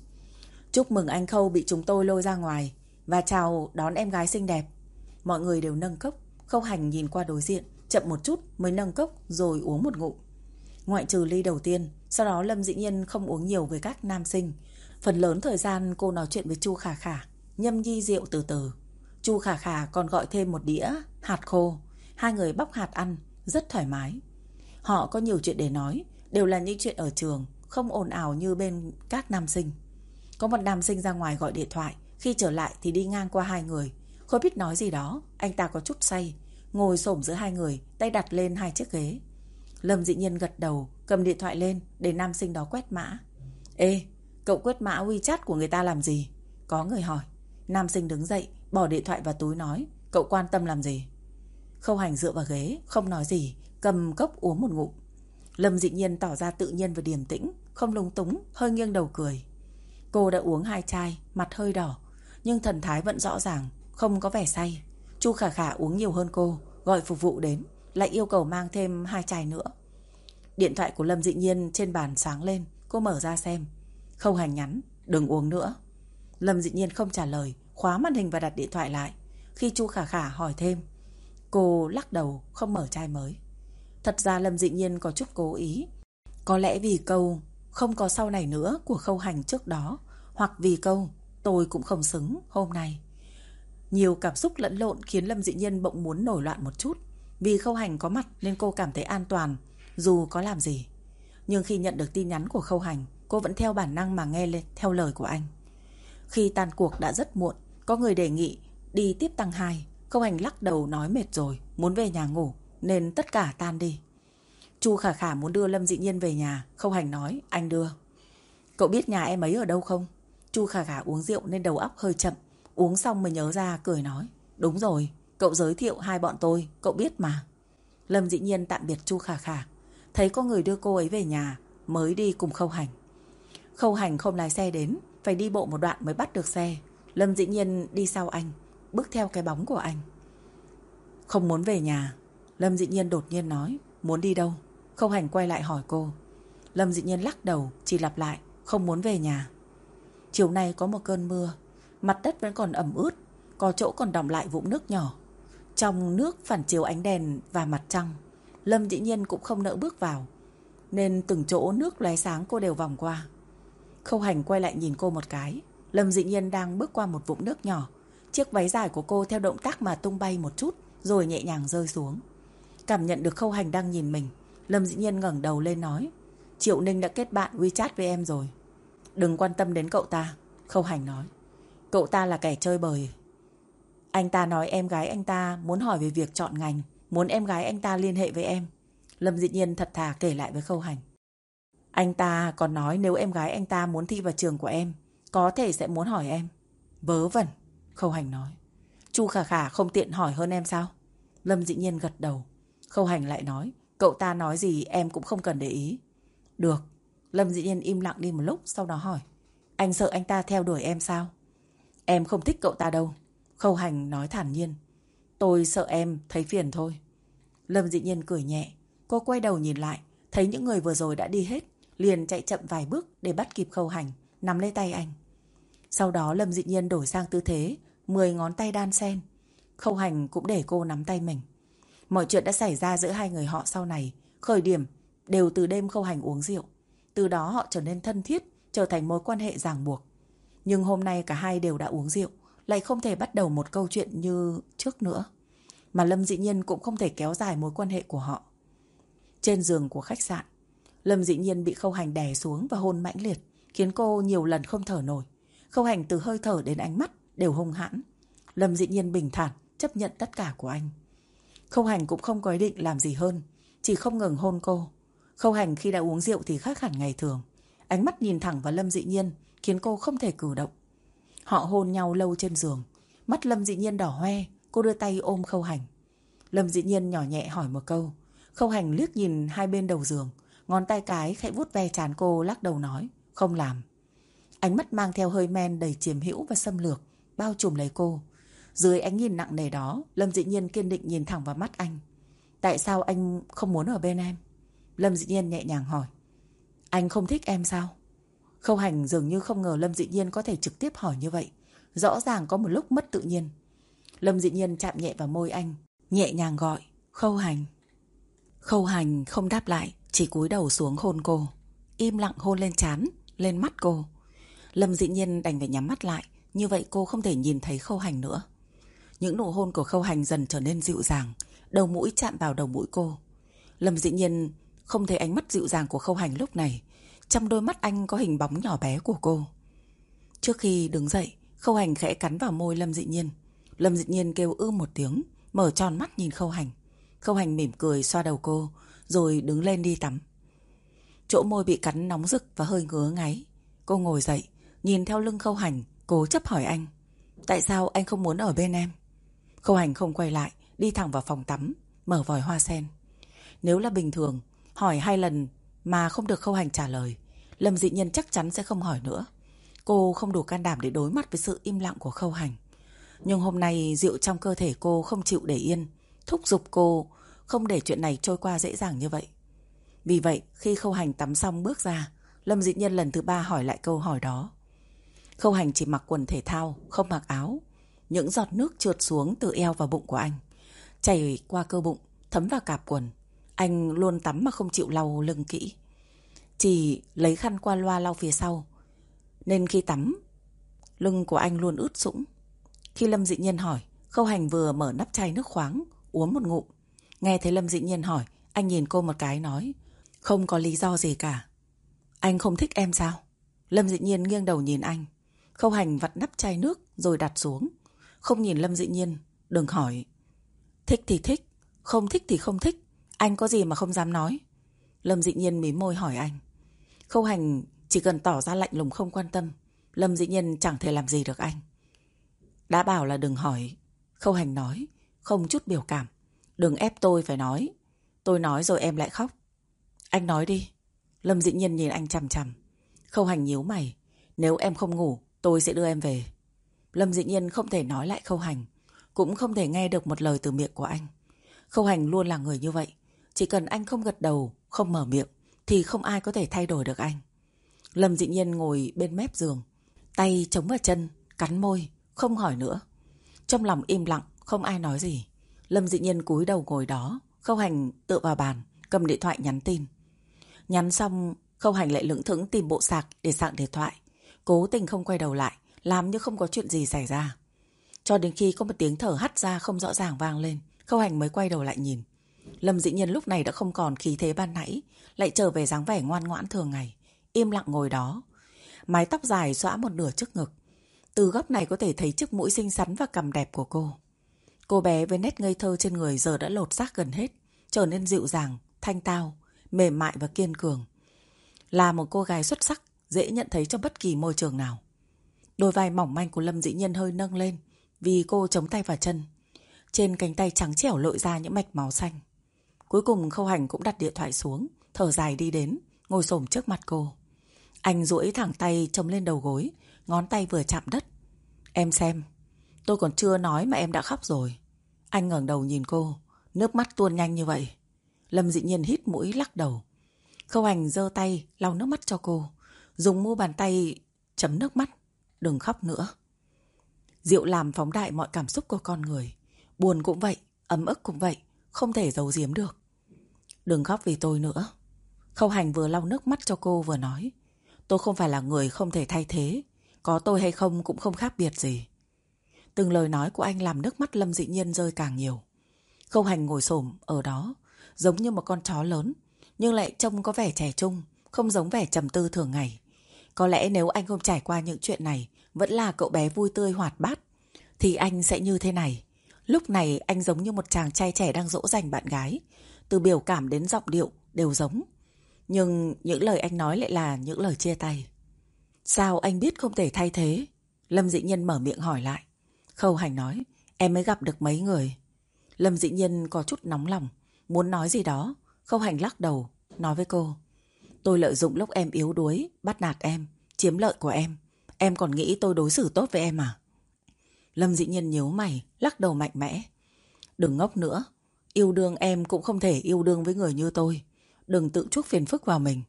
Chúc mừng anh Khâu bị chúng tôi lôi ra ngoài và chào đón em gái xinh đẹp. Mọi người đều nâng cốc, Khâu Hành nhìn qua đối diện, chậm một chút mới nâng cốc rồi uống một ngụm. Ngoại trừ ly đầu tiên, sau đó Lâm Dĩ Nhiên không uống nhiều với các nam sinh. Phần lớn thời gian cô nói chuyện với Chu Khả Khả, nhâm nhi rượu từ từ. Chu Khả Khả còn gọi thêm một đĩa hạt khô. Hai người bóc hạt ăn, rất thoải mái. Họ có nhiều chuyện để nói, đều là những chuyện ở trường, không ồn ào như bên các nam sinh. Có một nam sinh ra ngoài gọi điện thoại, khi trở lại thì đi ngang qua hai người. Không biết nói gì đó, anh ta có chút say, ngồi xổm giữa hai người, tay đặt lên hai chiếc ghế. Lâm dị nhiên gật đầu, cầm điện thoại lên để nam sinh đó quét mã. Ê, cậu quét mã WeChat của người ta làm gì? Có người hỏi. Nam sinh đứng dậy, bỏ điện thoại vào túi nói, cậu quan tâm làm gì? Khâu hành dựa vào ghế, không nói gì, cầm cốc uống một ngụm. Lâm dị nhiên tỏ ra tự nhiên và điềm tĩnh, không lung túng, hơi nghiêng đầu cười. Cô đã uống hai chai, mặt hơi đỏ, nhưng thần thái vẫn rõ ràng, không có vẻ say. Chu Khả Khả uống nhiều hơn cô, gọi phục vụ đến, lại yêu cầu mang thêm hai chai nữa. Điện thoại của Lâm dị nhiên trên bàn sáng lên, cô mở ra xem. Không hành nhắn, đừng uống nữa. Lâm dị nhiên không trả lời, khóa màn hình và đặt điện thoại lại. Khi Chu Khả Khả hỏi thêm, cô lắc đầu không mở chai mới. Thật ra Lâm dị nhiên có chút cố ý. Có lẽ vì câu không có sau này nữa của khâu hành trước đó, hoặc vì câu tôi cũng không xứng hôm nay. Nhiều cảm xúc lẫn lộn khiến Lâm dị Nhân bỗng muốn nổi loạn một chút. Vì khâu hành có mặt nên cô cảm thấy an toàn, dù có làm gì. Nhưng khi nhận được tin nhắn của khâu hành, cô vẫn theo bản năng mà nghe lên theo lời của anh. Khi tan cuộc đã rất muộn, có người đề nghị đi tiếp tăng 2. Khâu hành lắc đầu nói mệt rồi, muốn về nhà ngủ, nên tất cả tan đi. Chu Khả Khả muốn đưa Lâm Dị Nhiên về nhà, Khâu Hành nói, anh đưa. Cậu biết nhà em ấy ở đâu không? Chu Khả Khả uống rượu nên đầu óc hơi chậm, uống xong mới nhớ ra cười nói, đúng rồi, cậu giới thiệu hai bọn tôi, cậu biết mà. Lâm Dị Nhiên tạm biệt Chu Khả Khả, thấy có người đưa cô ấy về nhà, mới đi cùng Khâu Hành. Khâu Hành không lái xe đến, phải đi bộ một đoạn mới bắt được xe. Lâm Dĩ Nhiên đi sau anh, bước theo cái bóng của anh. Không muốn về nhà, Lâm Dĩ Nhiên đột nhiên nói, muốn đi đâu? Khâu Hành quay lại hỏi cô. Lâm Dị Nhiên lắc đầu, chỉ lặp lại, không muốn về nhà. Chiều nay có một cơn mưa, mặt đất vẫn còn ẩm ướt, có chỗ còn đọng lại vũng nước nhỏ. Trong nước phản chiếu ánh đèn và mặt trăng, Lâm Dĩ Nhiên cũng không nỡ bước vào, nên từng chỗ nước lóe sáng cô đều vòng qua. Khâu hành quay lại nhìn cô một cái. Lâm dị nhiên đang bước qua một vũng nước nhỏ. Chiếc váy dài của cô theo động tác mà tung bay một chút, rồi nhẹ nhàng rơi xuống. Cảm nhận được khâu hành đang nhìn mình. Lâm dị nhiên ngẩng đầu lên nói. Triệu Ninh đã kết bạn WeChat với em rồi. Đừng quan tâm đến cậu ta. Khâu hành nói. Cậu ta là kẻ chơi bời. Anh ta nói em gái anh ta muốn hỏi về việc chọn ngành. Muốn em gái anh ta liên hệ với em. Lâm dị nhiên thật thà kể lại với khâu hành. Anh ta còn nói nếu em gái anh ta muốn thi vào trường của em, có thể sẽ muốn hỏi em. Vớ vẩn, Khâu Hành nói. Chu Khả Khả không tiện hỏi hơn em sao? Lâm dĩ nhiên gật đầu. Khâu Hành lại nói, Cậu ta nói gì em cũng không cần để ý. Được. Lâm Dĩ Nhiên im lặng đi một lúc, sau đó hỏi. Anh sợ anh ta theo đuổi em sao? Em không thích cậu ta đâu. Khâu hành nói thản nhiên. Tôi sợ em thấy phiền thôi. Lâm Dĩ Nhiên cười nhẹ. Cô quay đầu nhìn lại. Thấy những người vừa rồi đã đi hết. Liền chạy chậm vài bước để bắt kịp khâu hành. Nắm lấy tay anh. Sau đó Lâm Dĩ Nhiên đổi sang tư thế. Mười ngón tay đan sen. Khâu hành cũng để cô nắm tay mình. Mọi chuyện đã xảy ra giữa hai người họ sau này. Khởi điểm đều từ đêm khâu hành uống rượu. Từ đó họ trở nên thân thiết, trở thành mối quan hệ ràng buộc. Nhưng hôm nay cả hai đều đã uống rượu, lại không thể bắt đầu một câu chuyện như trước nữa. Mà Lâm dĩ nhiên cũng không thể kéo dài mối quan hệ của họ. Trên giường của khách sạn, Lâm dĩ nhiên bị khâu hành đè xuống và hôn mãnh liệt, khiến cô nhiều lần không thở nổi. Khâu hành từ hơi thở đến ánh mắt đều hung hãn. Lâm dĩ nhiên bình thản, chấp nhận tất cả của anh. Khâu hành cũng không có ý định làm gì hơn, chỉ không ngừng hôn cô. Khâu hành khi đã uống rượu thì khác hẳn ngày thường. Ánh mắt nhìn thẳng vào Lâm dị nhiên khiến cô không thể cử động. Họ hôn nhau lâu trên giường. Mắt Lâm dị nhiên đỏ hoe, cô đưa tay ôm khâu hành. Lâm dị nhiên nhỏ nhẹ hỏi một câu. Khâu hành liếc nhìn hai bên đầu giường. Ngón tay cái khẽ vuốt ve chán cô lắc đầu nói. Không làm. Ánh mắt mang theo hơi men đầy chiếm hữu và xâm lược, bao trùm lấy cô. Dưới ánh nhìn nặng nề đó, Lâm dị nhiên kiên định nhìn thẳng vào mắt anh. Tại sao anh không muốn ở bên em? Lâm dị nhiên nhẹ nhàng hỏi. Anh không thích em sao? Khâu hành dường như không ngờ Lâm dị nhiên có thể trực tiếp hỏi như vậy. Rõ ràng có một lúc mất tự nhiên. Lâm dị nhiên chạm nhẹ vào môi anh, nhẹ nhàng gọi. Khâu hành. Khâu hành không đáp lại, chỉ cúi đầu xuống hôn cô. Im lặng hôn lên chán, lên mắt cô. Lâm dị nhiên đành phải nhắm mắt lại, như vậy cô không thể nhìn thấy khâu hành nữa. Những nụ hôn của khâu hành dần trở nên dịu dàng, đầu mũi chạm vào đầu mũi cô. Lâm dị nhiên không thấy ánh mắt dịu dàng của khâu hành lúc này. Trong đôi mắt anh có hình bóng nhỏ bé của cô. Trước khi đứng dậy, khâu hành khẽ cắn vào môi Lâm dị nhiên. Lâm dị nhiên kêu ư một tiếng, mở tròn mắt nhìn khâu hành. Khâu hành mỉm cười xoa đầu cô, rồi đứng lên đi tắm. Chỗ môi bị cắn nóng rực và hơi ngứa ngáy. Cô ngồi dậy, nhìn theo lưng khâu hành, cố chấp hỏi anh. Tại sao anh không muốn ở bên em? Khâu hành không quay lại, đi thẳng vào phòng tắm, mở vòi hoa sen. Nếu là bình thường, hỏi hai lần mà không được khâu hành trả lời, Lâm dị nhân chắc chắn sẽ không hỏi nữa. Cô không đủ can đảm để đối mặt với sự im lặng của khâu hành. Nhưng hôm nay rượu trong cơ thể cô không chịu để yên, thúc giục cô không để chuyện này trôi qua dễ dàng như vậy. Vì vậy, khi khâu hành tắm xong bước ra, Lâm dị nhân lần thứ ba hỏi lại câu hỏi đó. Khâu hành chỉ mặc quần thể thao, không mặc áo. Những giọt nước trượt xuống từ eo và bụng của anh. Chảy qua cơ bụng, thấm vào cạp quần. Anh luôn tắm mà không chịu lau lưng kỹ. Chỉ lấy khăn qua loa lau phía sau. Nên khi tắm, lưng của anh luôn ướt sũng. Khi Lâm Dị Nhiên hỏi, Khâu Hành vừa mở nắp chai nước khoáng, uống một ngụm. Nghe thấy Lâm Dị Nhiên hỏi, anh nhìn cô một cái nói, không có lý do gì cả. Anh không thích em sao? Lâm Dị Nhiên nghiêng đầu nhìn anh. Khâu Hành vặt nắp chai nước rồi đặt xuống. Không nhìn Lâm Dị Nhiên, đừng hỏi. Thích thì thích, không thích thì không thích. Anh có gì mà không dám nói? Lâm Dị Nhiên mím môi hỏi anh. Khâu Hành chỉ cần tỏ ra lạnh lùng không quan tâm. Lâm Dị Nhiên chẳng thể làm gì được anh. Đã bảo là đừng hỏi. Khâu Hành nói, không chút biểu cảm. Đừng ép tôi phải nói. Tôi nói rồi em lại khóc. Anh nói đi. Lâm Dị Nhiên nhìn anh chằm chằm. Khâu Hành nhíu mày. Nếu em không ngủ, tôi sẽ đưa em về. Lâm Dị Nhiên không thể nói lại Khâu Hành. Cũng không thể nghe được một lời từ miệng của anh. Khâu Hành luôn là người như vậy. Chỉ cần anh không gật đầu, không mở miệng, thì không ai có thể thay đổi được anh. Lâm dị nhiên ngồi bên mép giường, tay chống vào chân, cắn môi, không hỏi nữa. Trong lòng im lặng, không ai nói gì. Lâm dị nhiên cúi đầu ngồi đó, khâu hành tựa vào bàn, cầm điện thoại nhắn tin. Nhắn xong, khâu hành lại lưỡng thững tìm bộ sạc để sạc điện thoại. Cố tình không quay đầu lại, làm như không có chuyện gì xảy ra. Cho đến khi có một tiếng thở hắt ra không rõ ràng vang lên, khâu hành mới quay đầu lại nhìn. Lâm dĩ nhiên lúc này đã không còn khí thế ban nãy, lại trở về dáng vẻ ngoan ngoãn thường ngày, im lặng ngồi đó. Mái tóc dài xõa một nửa trước ngực. Từ góc này có thể thấy chiếc mũi xinh xắn và cằm đẹp của cô. Cô bé với nét ngây thơ trên người giờ đã lột xác gần hết, trở nên dịu dàng, thanh tao, mềm mại và kiên cường. Là một cô gái xuất sắc, dễ nhận thấy trong bất kỳ môi trường nào. Đôi vai mỏng manh của Lâm dĩ nhân hơi nâng lên, vì cô chống tay vào chân. Trên cánh tay trắng trẻo lội ra những mạch máu xanh. Cuối cùng Khâu Hành cũng đặt điện thoại xuống, thở dài đi đến, ngồi xổm trước mặt cô. Anh duỗi thẳng tay chống lên đầu gối, ngón tay vừa chạm đất. Em xem, tôi còn chưa nói mà em đã khóc rồi. Anh ngẩng đầu nhìn cô, nước mắt tuôn nhanh như vậy. Lâm dị nhiên hít mũi lắc đầu. Khâu Hành giơ tay lau nước mắt cho cô, dùng mu bàn tay chấm nước mắt. Đừng khóc nữa. Rượu làm phóng đại mọi cảm xúc của con người. Buồn cũng vậy, ấm ức cũng vậy, không thể giấu giếm được. Đừng khóc vì tôi nữa. Khâu Hành vừa lau nước mắt cho cô vừa nói. Tôi không phải là người không thể thay thế. Có tôi hay không cũng không khác biệt gì. Từng lời nói của anh làm nước mắt Lâm dị nhiên rơi càng nhiều. Khâu Hành ngồi xổm ở đó, giống như một con chó lớn, nhưng lại trông có vẻ trẻ trung, không giống vẻ trầm tư thường ngày. Có lẽ nếu anh không trải qua những chuyện này, vẫn là cậu bé vui tươi hoạt bát, thì anh sẽ như thế này. Lúc này anh giống như một chàng trai trẻ đang dỗ dành bạn gái. Từ biểu cảm đến giọng điệu đều giống. Nhưng những lời anh nói lại là những lời chia tay. Sao anh biết không thể thay thế? Lâm dị nhân mở miệng hỏi lại. Khâu hành nói, em mới gặp được mấy người. Lâm dị nhân có chút nóng lòng, muốn nói gì đó. Khâu hành lắc đầu, nói với cô. Tôi lợi dụng lúc em yếu đuối, bắt nạt em, chiếm lợi của em. Em còn nghĩ tôi đối xử tốt với em à? Lâm dị nhiên nhíu mày, lắc đầu mạnh mẽ. Đừng ngốc nữa. Yêu đương em cũng không thể yêu đương với người như tôi. Đừng tự chuốc phiền phức vào mình.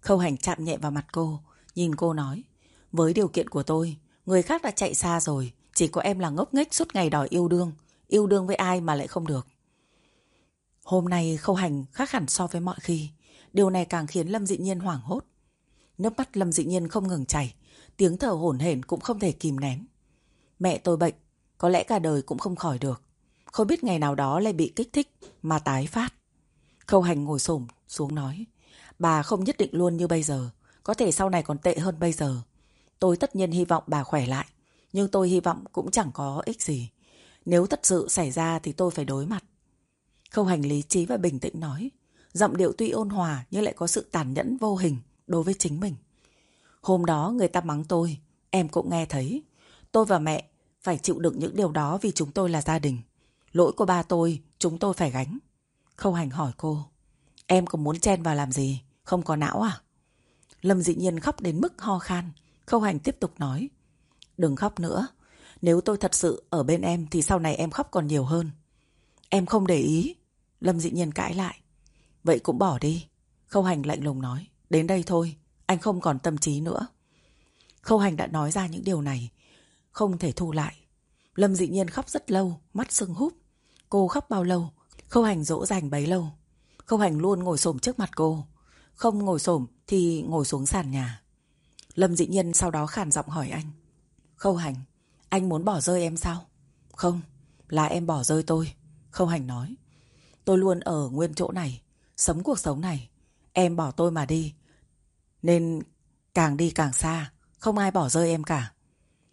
Khâu hành chạm nhẹ vào mặt cô, nhìn cô nói. Với điều kiện của tôi, người khác đã chạy xa rồi. Chỉ có em là ngốc nghếch suốt ngày đòi yêu đương. Yêu đương với ai mà lại không được. Hôm nay khâu hành khác hẳn so với mọi khi. Điều này càng khiến Lâm dị nhiên hoảng hốt. Nước mắt Lâm dị nhiên không ngừng chảy. Tiếng thở hổn hển cũng không thể kìm nén. Mẹ tôi bệnh, có lẽ cả đời cũng không khỏi được. Không biết ngày nào đó lại bị kích thích mà tái phát. Khâu hành ngồi xổm xuống nói. Bà không nhất định luôn như bây giờ. Có thể sau này còn tệ hơn bây giờ. Tôi tất nhiên hy vọng bà khỏe lại. Nhưng tôi hy vọng cũng chẳng có ích gì. Nếu thật sự xảy ra thì tôi phải đối mặt. Khâu hành lý trí và bình tĩnh nói. Giọng điệu tuy ôn hòa nhưng lại có sự tàn nhẫn vô hình đối với chính mình. Hôm đó người ta mắng tôi, em cũng nghe thấy. Tôi và mẹ phải chịu đựng những điều đó vì chúng tôi là gia đình. Lỗi của ba tôi, chúng tôi phải gánh. Khâu hành hỏi cô, em có muốn chen vào làm gì? Không có não à? Lâm dị nhiên khóc đến mức ho khan. Khâu hành tiếp tục nói, đừng khóc nữa. Nếu tôi thật sự ở bên em thì sau này em khóc còn nhiều hơn. Em không để ý. Lâm dị nhiên cãi lại. Vậy cũng bỏ đi. Khâu hành lạnh lùng nói, đến đây thôi, anh không còn tâm trí nữa. Khâu hành đã nói ra những điều này, không thể thu lại. Lâm dị nhiên khóc rất lâu, mắt sưng húp. Cô khóc bao lâu? Khâu hành dỗ dành bấy lâu. Khâu hành luôn ngồi xổm trước mặt cô. Không ngồi xổm thì ngồi xuống sàn nhà. Lâm dị nhiên sau đó khàn giọng hỏi anh. Khâu hành, anh muốn bỏ rơi em sao? Không, là em bỏ rơi tôi. Khâu hành nói. Tôi luôn ở nguyên chỗ này, sống cuộc sống này. Em bỏ tôi mà đi. Nên càng đi càng xa, không ai bỏ rơi em cả.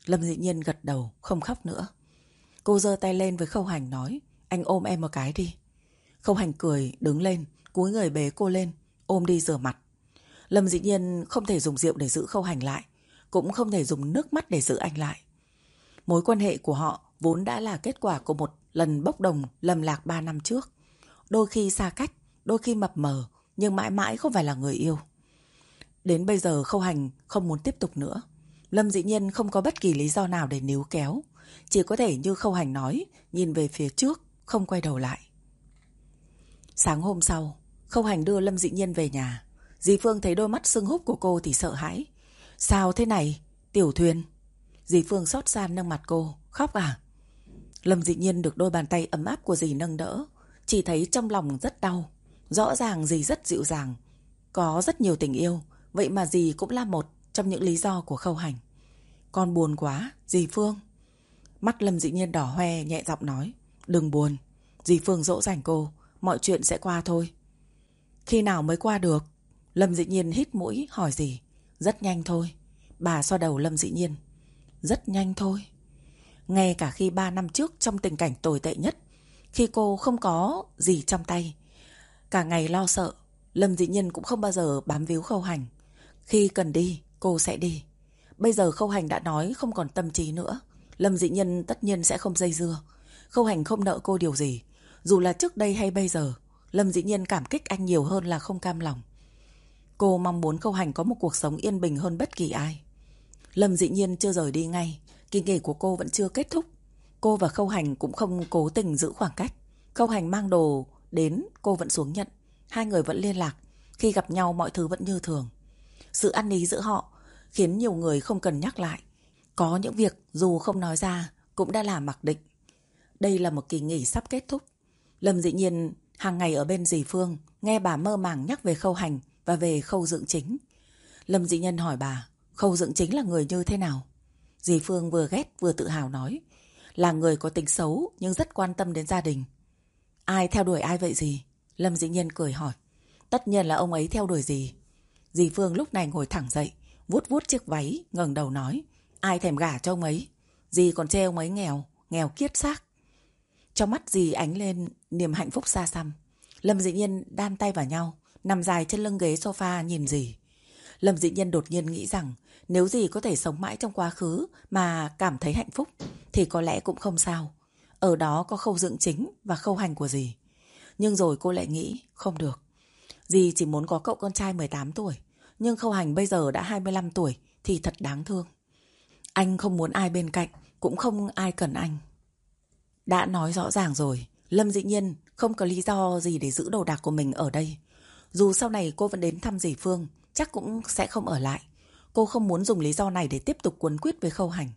Lâm dị nhiên gật đầu, không khóc nữa. Cô giơ tay lên với khâu hành nói, anh ôm em một cái đi. Khâu hành cười, đứng lên, cúi người bế cô lên, ôm đi rửa mặt. Lâm dị nhiên không thể dùng rượu để giữ khâu hành lại, cũng không thể dùng nước mắt để giữ anh lại. Mối quan hệ của họ vốn đã là kết quả của một lần bốc đồng lầm lạc 3 năm trước. Đôi khi xa cách, đôi khi mập mờ, nhưng mãi mãi không phải là người yêu. Đến bây giờ khâu hành không muốn tiếp tục nữa. Lâm dĩ nhiên không có bất kỳ lý do nào để níu kéo. Chỉ có thể như khâu hành nói, nhìn về phía trước, không quay đầu lại. Sáng hôm sau, khâu hành đưa Lâm dĩ nhiên về nhà. Dì Phương thấy đôi mắt sưng húp của cô thì sợ hãi. Sao thế này? Tiểu thuyền. Dì Phương xót xa nâng mặt cô. Khóc à? Lâm dĩ nhiên được đôi bàn tay ấm áp của dì nâng đỡ. Chỉ thấy trong lòng rất đau. Rõ ràng dì rất dịu dàng. Có rất nhiều tình yêu. Vậy mà dì cũng là một trong những lý do của khâu hành. Con buồn quá, dì Phương. Mắt Lâm dĩ nhiên đỏ hoe nhẹ giọng nói. Đừng buồn, dì Phương dỗ dành cô, mọi chuyện sẽ qua thôi. Khi nào mới qua được? Lâm dĩ nhiên hít mũi hỏi gì? Rất nhanh thôi. Bà so đầu Lâm dĩ nhiên. Rất nhanh thôi. Ngay cả khi 3 năm trước trong tình cảnh tồi tệ nhất, khi cô không có gì trong tay, cả ngày lo sợ, Lâm dĩ nhân cũng không bao giờ bám víu khâu hành. Khi cần đi, cô sẽ đi. Bây giờ khâu hành đã nói không còn tâm trí nữa. Lâm dị nhân tất nhiên sẽ không dây dưa. Khâu hành không nợ cô điều gì. Dù là trước đây hay bây giờ, Lâm dĩ nhiên cảm kích anh nhiều hơn là không cam lòng. Cô mong muốn Khâu Hành có một cuộc sống yên bình hơn bất kỳ ai. Lâm dĩ nhiên chưa rời đi ngay, kỳ nghỉ của cô vẫn chưa kết thúc. Cô và Khâu Hành cũng không cố tình giữ khoảng cách. Khâu Hành mang đồ đến, cô vẫn xuống nhận. Hai người vẫn liên lạc. Khi gặp nhau mọi thứ vẫn như thường. Sự ăn ý giữa họ khiến nhiều người không cần nhắc lại. Có những việc dù không nói ra cũng đã là mặc định. Đây là một kỳ nghỉ sắp kết thúc. Lâm dĩ nhiên hàng ngày ở bên dì Phương nghe bà mơ màng nhắc về khâu hành và về khâu dựng chính. Lâm dĩ nhân hỏi bà khâu dựng chính là người như thế nào? Dì Phương vừa ghét vừa tự hào nói là người có tính xấu nhưng rất quan tâm đến gia đình. Ai theo đuổi ai vậy gì? Lâm dĩ nhân cười hỏi. Tất nhiên là ông ấy theo đuổi gì? Dì Phương lúc này ngồi thẳng dậy, vuốt vuốt chiếc váy, ngẩng đầu nói. Ai thèm gả cho ông ấy? Dì còn chê ông ấy nghèo, nghèo kiết xác. Trong mắt dì ánh lên niềm hạnh phúc xa xăm. Lâm dĩ nhiên đan tay vào nhau, nằm dài trên lưng ghế sofa nhìn dì. Lâm dĩ nhiên đột nhiên nghĩ rằng nếu dì có thể sống mãi trong quá khứ mà cảm thấy hạnh phúc thì có lẽ cũng không sao. Ở đó có khâu dựng chính và khâu hành của dì. Nhưng rồi cô lại nghĩ không được. Dì chỉ muốn có cậu con trai 18 tuổi. Nhưng khâu hành bây giờ đã 25 tuổi thì thật đáng thương. Anh không muốn ai bên cạnh, cũng không ai cần anh. Đã nói rõ ràng rồi, Lâm dĩ nhiên không có lý do gì để giữ đồ đạc của mình ở đây. Dù sau này cô vẫn đến thăm dì Phương, chắc cũng sẽ không ở lại. Cô không muốn dùng lý do này để tiếp tục quấn quyết với khâu hành.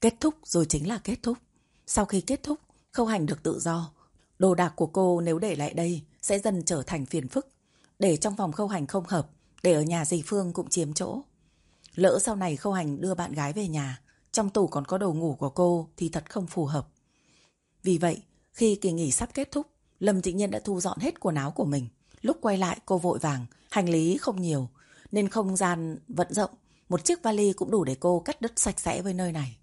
Kết thúc rồi chính là kết thúc. Sau khi kết thúc, khâu hành được tự do. Đồ đạc của cô nếu để lại đây sẽ dần trở thành phiền phức. Để trong phòng khâu hành không hợp, để ở nhà dì Phương cũng chiếm chỗ. Lỡ sau này khâu hành đưa bạn gái về nhà, trong tủ còn có đồ ngủ của cô thì thật không phù hợp. Vì vậy, khi kỳ nghỉ sắp kết thúc, Lâm Dĩ Nhiên đã thu dọn hết quần áo của mình. Lúc quay lại cô vội vàng, hành lý không nhiều, nên không gian vận rộng. Một chiếc vali cũng đủ để cô cắt đứt sạch sẽ với nơi này.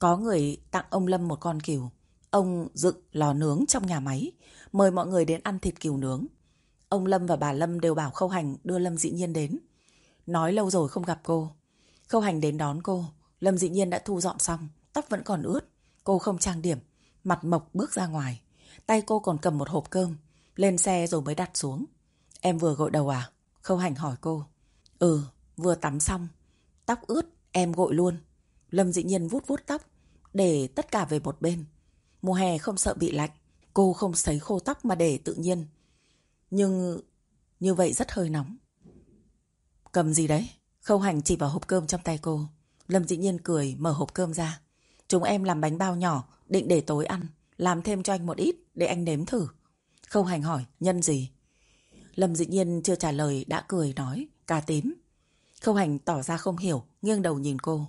Có người tặng ông Lâm một con cừu. Ông dựng lò nướng trong nhà máy, mời mọi người đến ăn thịt cừu nướng. Ông Lâm và bà Lâm đều bảo Khâu Hành đưa Lâm Dĩ Nhiên đến. Nói lâu rồi không gặp cô. Khâu Hành đến đón cô. Lâm Dĩ Nhiên đã thu dọn xong, tóc vẫn còn ướt. Cô không trang điểm, mặt mộc bước ra ngoài. Tay cô còn cầm một hộp cơm. Lên xe rồi mới đặt xuống. Em vừa gội đầu à? Khâu Hành hỏi cô. Ừ, vừa tắm xong. Tóc ướt, em gội luôn. Lâm Dĩ Nhiên vút vút tóc, để tất cả về một bên. Mùa hè không sợ bị lạnh. Cô không sấy khô tóc mà để tự nhiên. Nhưng như vậy rất hơi nóng. Cầm gì đấy? Khâu hành chỉ vào hộp cơm trong tay cô. Lâm dĩ nhiên cười mở hộp cơm ra. Chúng em làm bánh bao nhỏ, định để tối ăn. Làm thêm cho anh một ít để anh nếm thử. Khâu hành hỏi, nhân gì? Lâm dĩ nhiên chưa trả lời đã cười nói, cà tím. Khâu hành tỏ ra không hiểu, nghiêng đầu nhìn cô.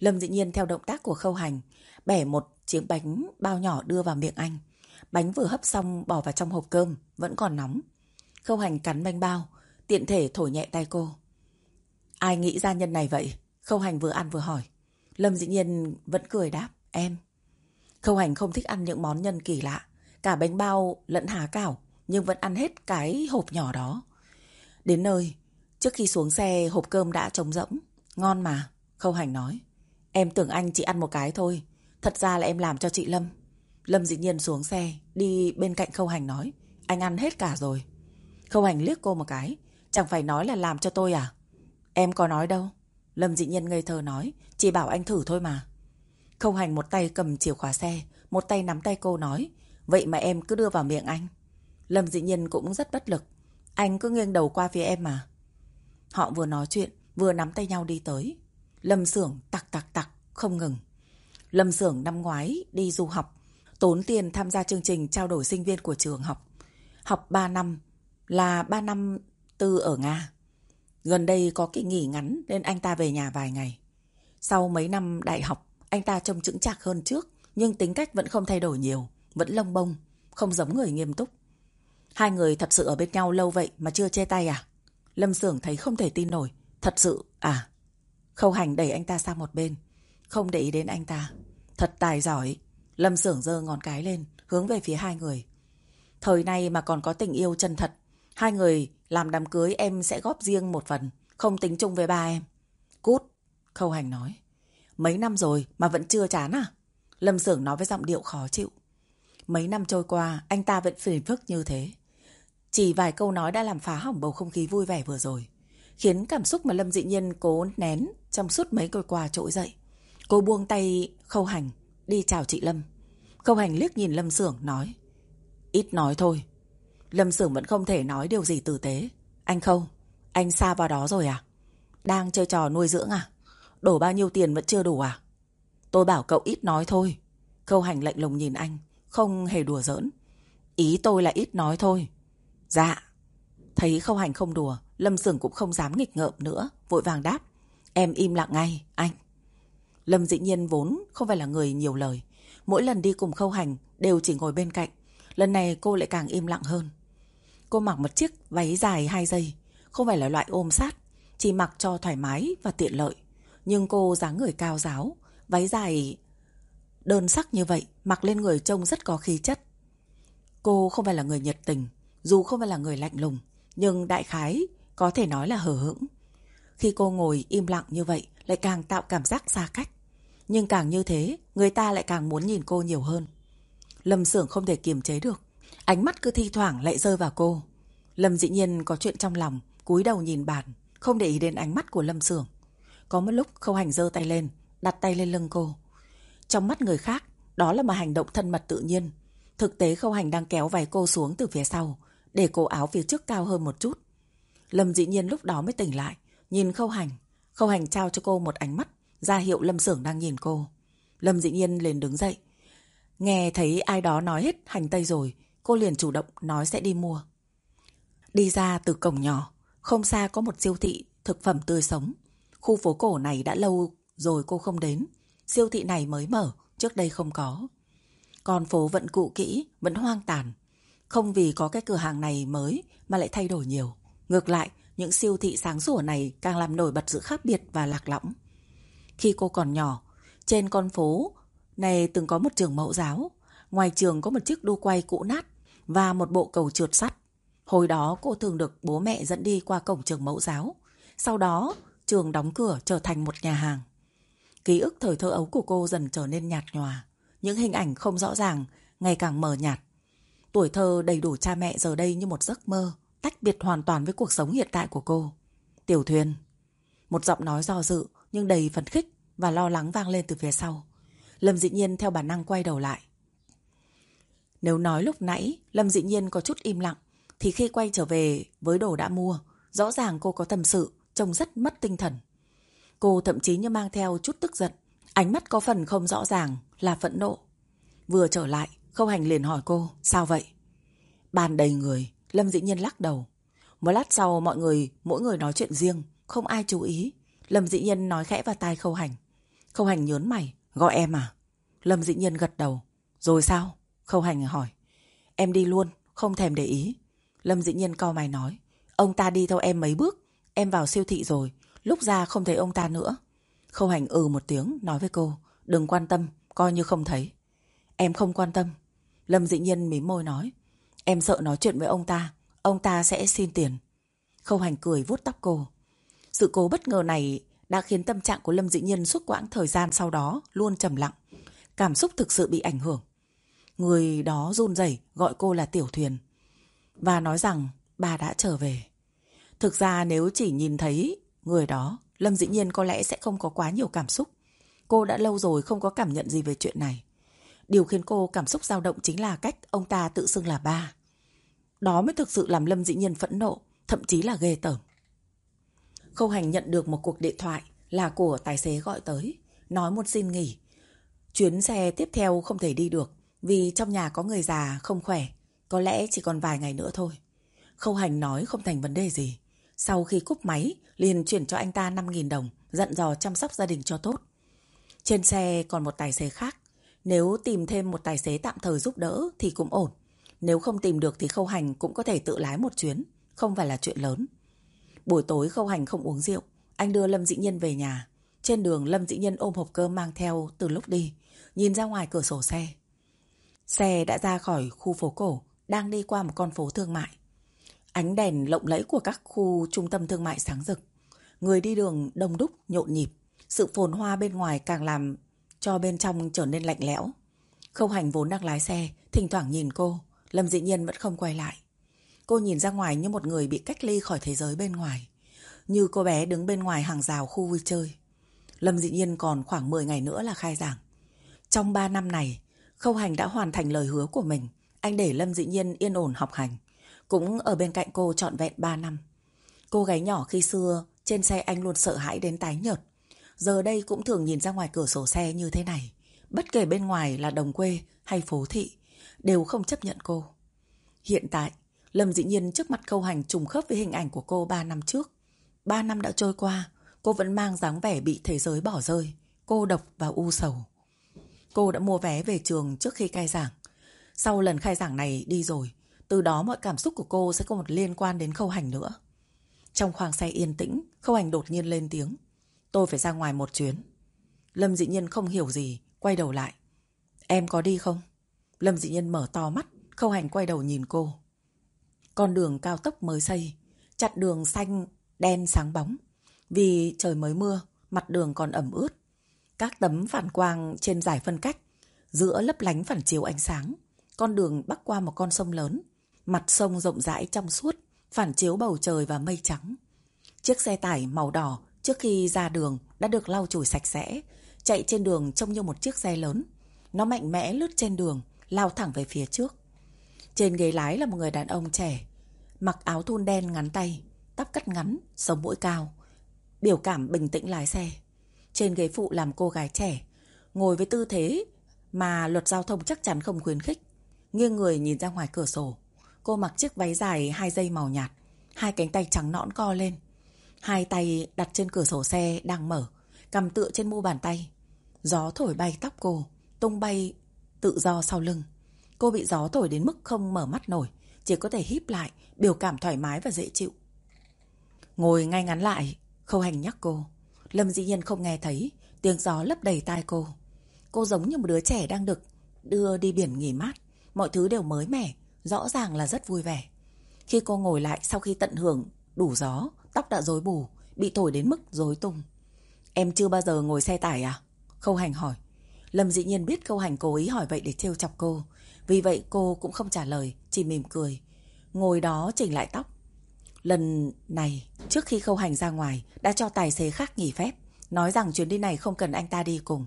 Lâm dĩ nhiên theo động tác của khâu hành, bẻ một chiếc bánh bao nhỏ đưa vào miệng anh. Bánh vừa hấp xong bỏ vào trong hộp cơm, vẫn còn nóng. Khâu hành cắn bánh bao, tiện thể thổi nhẹ tay cô. Ai nghĩ ra nhân này vậy? Khâu hành vừa ăn vừa hỏi. Lâm dĩ nhiên vẫn cười đáp, em. Khâu hành không thích ăn những món nhân kỳ lạ. Cả bánh bao lẫn há cảo, nhưng vẫn ăn hết cái hộp nhỏ đó. Đến nơi, trước khi xuống xe hộp cơm đã trống rỗng. Ngon mà, Khâu hành nói. Em tưởng anh chỉ ăn một cái thôi. Thật ra là em làm cho chị Lâm. Lâm dĩ nhiên xuống xe, đi bên cạnh Khâu hành nói. Anh ăn hết cả rồi. Khâu hành liếc cô một cái. Chẳng phải nói là làm cho tôi à? Em có nói đâu. Lâm dị nhân ngây thơ nói. Chỉ bảo anh thử thôi mà. Khâu hành một tay cầm chìa khóa xe. Một tay nắm tay cô nói. Vậy mà em cứ đưa vào miệng anh. Lâm dị nhân cũng rất bất lực. Anh cứ nghiêng đầu qua phía em mà. Họ vừa nói chuyện, vừa nắm tay nhau đi tới. Lâm Sưởng tặc tặc tặc, không ngừng. Lâm Sưởng năm ngoái đi du học, tốn tiền tham gia chương trình trao đổi sinh viên của trường học. Học 3 năm, là 3 năm tư ở Nga. Gần đây có kỳ nghỉ ngắn nên anh ta về nhà vài ngày. Sau mấy năm đại học, anh ta trông chững chạc hơn trước, nhưng tính cách vẫn không thay đổi nhiều, vẫn lông bông, không giống người nghiêm túc. Hai người thật sự ở bên nhau lâu vậy mà chưa che tay à? Lâm Sưởng thấy không thể tin nổi. Thật sự, à? Khâu hành đẩy anh ta sang một bên, không để ý đến anh ta. Thật tài giỏi. Lâm Sưởng giơ ngón cái lên, hướng về phía hai người. Thời này mà còn có tình yêu chân thật, Hai người làm đám cưới em sẽ góp riêng một phần, không tính chung với ba em. Cút, Khâu Hành nói. Mấy năm rồi mà vẫn chưa chán à? Lâm Sưởng nói với giọng điệu khó chịu. Mấy năm trôi qua, anh ta vẫn phiền phức như thế. Chỉ vài câu nói đã làm phá hỏng bầu không khí vui vẻ vừa rồi. Khiến cảm xúc mà Lâm Dị Nhiên cố nén trong suốt mấy côi qua trỗi dậy. Cô buông tay khâu hành, đi chào chị Lâm. Khâu hành liếc nhìn Lâm Sưởng nói. Ít nói thôi. Lâm Sưởng vẫn không thể nói điều gì tử tế. Anh Khâu, anh xa vào đó rồi à? Đang chơi trò nuôi dưỡng à? Đổ bao nhiêu tiền vẫn chưa đủ à? Tôi bảo cậu ít nói thôi. Khâu hành lạnh lùng nhìn anh, không hề đùa giỡn. Ý tôi là ít nói thôi. Dạ. Thấy khâu hành không đùa, Lâm Sưởng cũng không dám nghịch ngợm nữa, vội vàng đáp. Em im lặng ngay, anh. Lâm dĩ nhiên vốn không phải là người nhiều lời. Mỗi lần đi cùng khâu hành đều chỉ ngồi bên cạnh. Lần này cô lại càng im lặng hơn. Cô mặc một chiếc váy dài 2 giây, không phải là loại ôm sát, chỉ mặc cho thoải mái và tiện lợi. Nhưng cô dáng người cao giáo, váy dài đơn sắc như vậy, mặc lên người trông rất có khí chất. Cô không phải là người nhiệt tình, dù không phải là người lạnh lùng, nhưng đại khái có thể nói là hờ hững. Khi cô ngồi im lặng như vậy lại càng tạo cảm giác xa cách. Nhưng càng như thế, người ta lại càng muốn nhìn cô nhiều hơn. Lâm Sưởng không thể kiềm chế được. Ánh mắt cứ thi thoảng lại rơi vào cô. Lâm dĩ nhiên có chuyện trong lòng, cúi đầu nhìn bàn, không để ý đến ánh mắt của Lâm Sưởng. Có một lúc khâu hành giơ tay lên, đặt tay lên lưng cô. Trong mắt người khác, đó là một hành động thân mật tự nhiên. Thực tế khâu hành đang kéo váy cô xuống từ phía sau, để cổ áo phía trước cao hơn một chút. Lâm dĩ nhiên lúc đó mới tỉnh lại, nhìn khâu hành. Khâu hành trao cho cô một ánh mắt, ra hiệu Lâm Sưởng đang nhìn cô. Lâm dĩ nhiên liền đứng dậy. Nghe thấy ai đó nói hết hành tây rồi, cô liền chủ động nói sẽ đi mua. Đi ra từ cổng nhỏ, không xa có một siêu thị thực phẩm tươi sống. Khu phố cổ này đã lâu rồi cô không đến. Siêu thị này mới mở, trước đây không có. Còn phố vẫn cụ kỹ, vẫn hoang tàn. Không vì có cái cửa hàng này mới mà lại thay đổi nhiều. Ngược lại, những siêu thị sáng sủa này càng làm nổi bật sự khác biệt và lạc lõng. Khi cô còn nhỏ, trên con phố này từng có một trường mẫu giáo. Ngoài trường có một chiếc đu quay cũ nát và một bộ cầu trượt sắt. Hồi đó cô thường được bố mẹ dẫn đi qua cổng trường mẫu giáo. Sau đó, trường đóng cửa trở thành một nhà hàng. Ký ức thời thơ ấu của cô dần trở nên nhạt nhòa. Những hình ảnh không rõ ràng, ngày càng mờ nhạt. Tuổi thơ đầy đủ cha mẹ giờ đây như một giấc mơ, tách biệt hoàn toàn với cuộc sống hiện tại của cô. Tiểu thuyền. Một giọng nói do dự, nhưng đầy phấn khích và lo lắng vang lên từ phía sau. Lâm dị nhiên theo bản năng quay đầu lại. Nếu nói lúc nãy Lâm dị nhiên có chút im lặng, thì khi quay trở về với đồ đã mua, rõ ràng cô có tâm sự, trông rất mất tinh thần. Cô thậm chí như mang theo chút tức giận, ánh mắt có phần không rõ ràng là phẫn nộ. Vừa trở lại Khâu Hành liền hỏi cô, sao vậy? Bàn đầy người Lâm dĩ nhiên lắc đầu. Một lát sau mọi người mỗi người nói chuyện riêng không ai chú ý. Lâm dĩ nhiên nói khẽ vào tai Khâu Hành. Khâu Hành nhớn mày gọi em à? Lâm dĩ nhiên gật đầu. Rồi sao? Khâu Hành hỏi. Em đi luôn, không thèm để ý. Lâm dĩ nhiên cau mày nói. Ông ta đi theo em mấy bước. Em vào siêu thị rồi. Lúc ra không thấy ông ta nữa. Khâu hành ừ một tiếng nói với cô. Đừng quan tâm, coi như không thấy. Em không quan tâm. Lâm dĩ nhiên mím môi nói. Em sợ nói chuyện với ông ta. Ông ta sẽ xin tiền. Khâu hành cười vuốt tóc cô. Sự cố bất ngờ này đã khiến tâm trạng của Lâm dĩ nhiên suốt quãng thời gian sau đó luôn trầm lặng. Cảm xúc thực sự bị ảnh hưởng. Người đó run rẩy gọi cô là Tiểu Thuyền và nói rằng bà đã trở về. Thực ra nếu chỉ nhìn thấy người đó, Lâm dĩ nhiên có lẽ sẽ không có quá nhiều cảm xúc. Cô đã lâu rồi không có cảm nhận gì về chuyện này. Điều khiến cô cảm xúc dao động chính là cách ông ta tự xưng là ba. Đó mới thực sự làm Lâm dĩ nhân phẫn nộ, thậm chí là ghê tởm. Khâu Hành nhận được một cuộc điện thoại là của tài xế gọi tới, nói muốn xin nghỉ. Chuyến xe tiếp theo không thể đi được vì trong nhà có người già không khỏe, có lẽ chỉ còn vài ngày nữa thôi. Khâu Hành nói không thành vấn đề gì. Sau khi cúp máy, liền chuyển cho anh ta 5.000 đồng, dặn dò chăm sóc gia đình cho tốt. Trên xe còn một tài xế khác. Nếu tìm thêm một tài xế tạm thời giúp đỡ thì cũng ổn. Nếu không tìm được thì Khâu Hành cũng có thể tự lái một chuyến, không phải là chuyện lớn. Buổi tối Khâu Hành không uống rượu, anh đưa Lâm Dĩ Nhân về nhà. Trên đường Lâm Dĩ Nhân ôm hộp cơm mang theo từ lúc đi, nhìn ra ngoài cửa sổ xe. Xe đã ra khỏi khu phố cổ, đang đi qua một con phố thương mại. Ánh đèn lộng lẫy của các khu trung tâm thương mại sáng rực. Người đi đường đông đúc, nhộn nhịp. Sự phồn hoa bên ngoài càng làm cho bên trong trở nên lạnh lẽo. Khâu hành vốn đang lái xe, thỉnh thoảng nhìn cô, Lâm dĩ nhiên vẫn không quay lại. Cô nhìn ra ngoài như một người bị cách ly khỏi thế giới bên ngoài. Như cô bé đứng bên ngoài hàng rào khu vui chơi. Lâm dị nhiên còn khoảng 10 ngày nữa là khai giảng. Trong 3 năm này, Khâu Hành đã hoàn thành lời hứa của mình. Anh để Lâm dị nhiên yên ổn học hành. Cũng ở bên cạnh cô trọn vẹn 3 năm. Cô gái nhỏ khi xưa, trên xe anh luôn sợ hãi đến tái nhợt. Giờ đây cũng thường nhìn ra ngoài cửa sổ xe như thế này. Bất kể bên ngoài là đồng quê hay phố thị, đều không chấp nhận cô. Hiện tại, Lâm dĩ nhiên trước mặt khâu hành trùng khớp với hình ảnh của cô 3 năm trước. 3 năm đã trôi qua, cô vẫn mang dáng vẻ bị thế giới bỏ rơi, cô độc và u sầu. Cô đã mua vé về trường trước khi khai giảng. Sau lần khai giảng này đi rồi, từ đó mọi cảm xúc của cô sẽ có một liên quan đến khâu hành nữa. Trong khoang xe yên tĩnh, khâu hành đột nhiên lên tiếng. Tôi phải ra ngoài một chuyến. Lâm dị nhân không hiểu gì, quay đầu lại. Em có đi không? Lâm dị nhân mở to mắt, khâu hành quay đầu nhìn cô. Con đường cao tốc mới xây, chặt đường xanh, đen sáng bóng. Vì trời mới mưa, mặt đường còn ẩm ướt. Các tấm phản quang trên giải phân cách, giữa lấp lánh phản chiếu ánh sáng. Con đường bắc qua một con sông lớn, mặt sông rộng rãi trong suốt, phản chiếu bầu trời và mây trắng. Chiếc xe tải màu đỏ trước khi ra đường đã được lau chùi sạch sẽ, chạy trên đường trông như một chiếc xe lớn. Nó mạnh mẽ lướt trên đường, lao thẳng về phía trước. Trên ghế lái là một người đàn ông trẻ, mặc áo thun đen ngắn tay, tóc cắt ngắn, sống mũi cao, biểu cảm bình tĩnh lái xe. Trên ghế phụ làm cô gái trẻ, ngồi với tư thế mà luật giao thông chắc chắn không khuyến khích. Nghiêng người nhìn ra ngoài cửa sổ, cô mặc chiếc váy dài hai dây màu nhạt, hai cánh tay trắng nõn co lên. Hai tay đặt trên cửa sổ xe đang mở, cầm tựa trên mu bàn tay. Gió thổi bay tóc cô, tung bay tự do sau lưng. Cô bị gió thổi đến mức không mở mắt nổi, chỉ có thể híp lại, biểu cảm thoải mái và dễ chịu. Ngồi ngay ngắn lại, khâu hành nhắc cô. Lâm dĩ nhiên không nghe thấy, tiếng gió lấp đầy tai cô. Cô giống như một đứa trẻ đang được đưa đi biển nghỉ mát. Mọi thứ đều mới mẻ, rõ ràng là rất vui vẻ. Khi cô ngồi lại sau khi tận hưởng đủ gió, tóc đã rối bù, bị thổi đến mức rối tung. Em chưa bao giờ ngồi xe tải à? Khâu hành hỏi. Lâm dĩ nhiên biết Khâu hành cố ý hỏi vậy để trêu chọc cô. Vì vậy cô cũng không trả lời, chỉ mỉm cười. Ngồi đó chỉnh lại tóc. Lần này, trước khi khâu hành ra ngoài, đã cho tài xế khác nghỉ phép. Nói rằng chuyến đi này không cần anh ta đi cùng.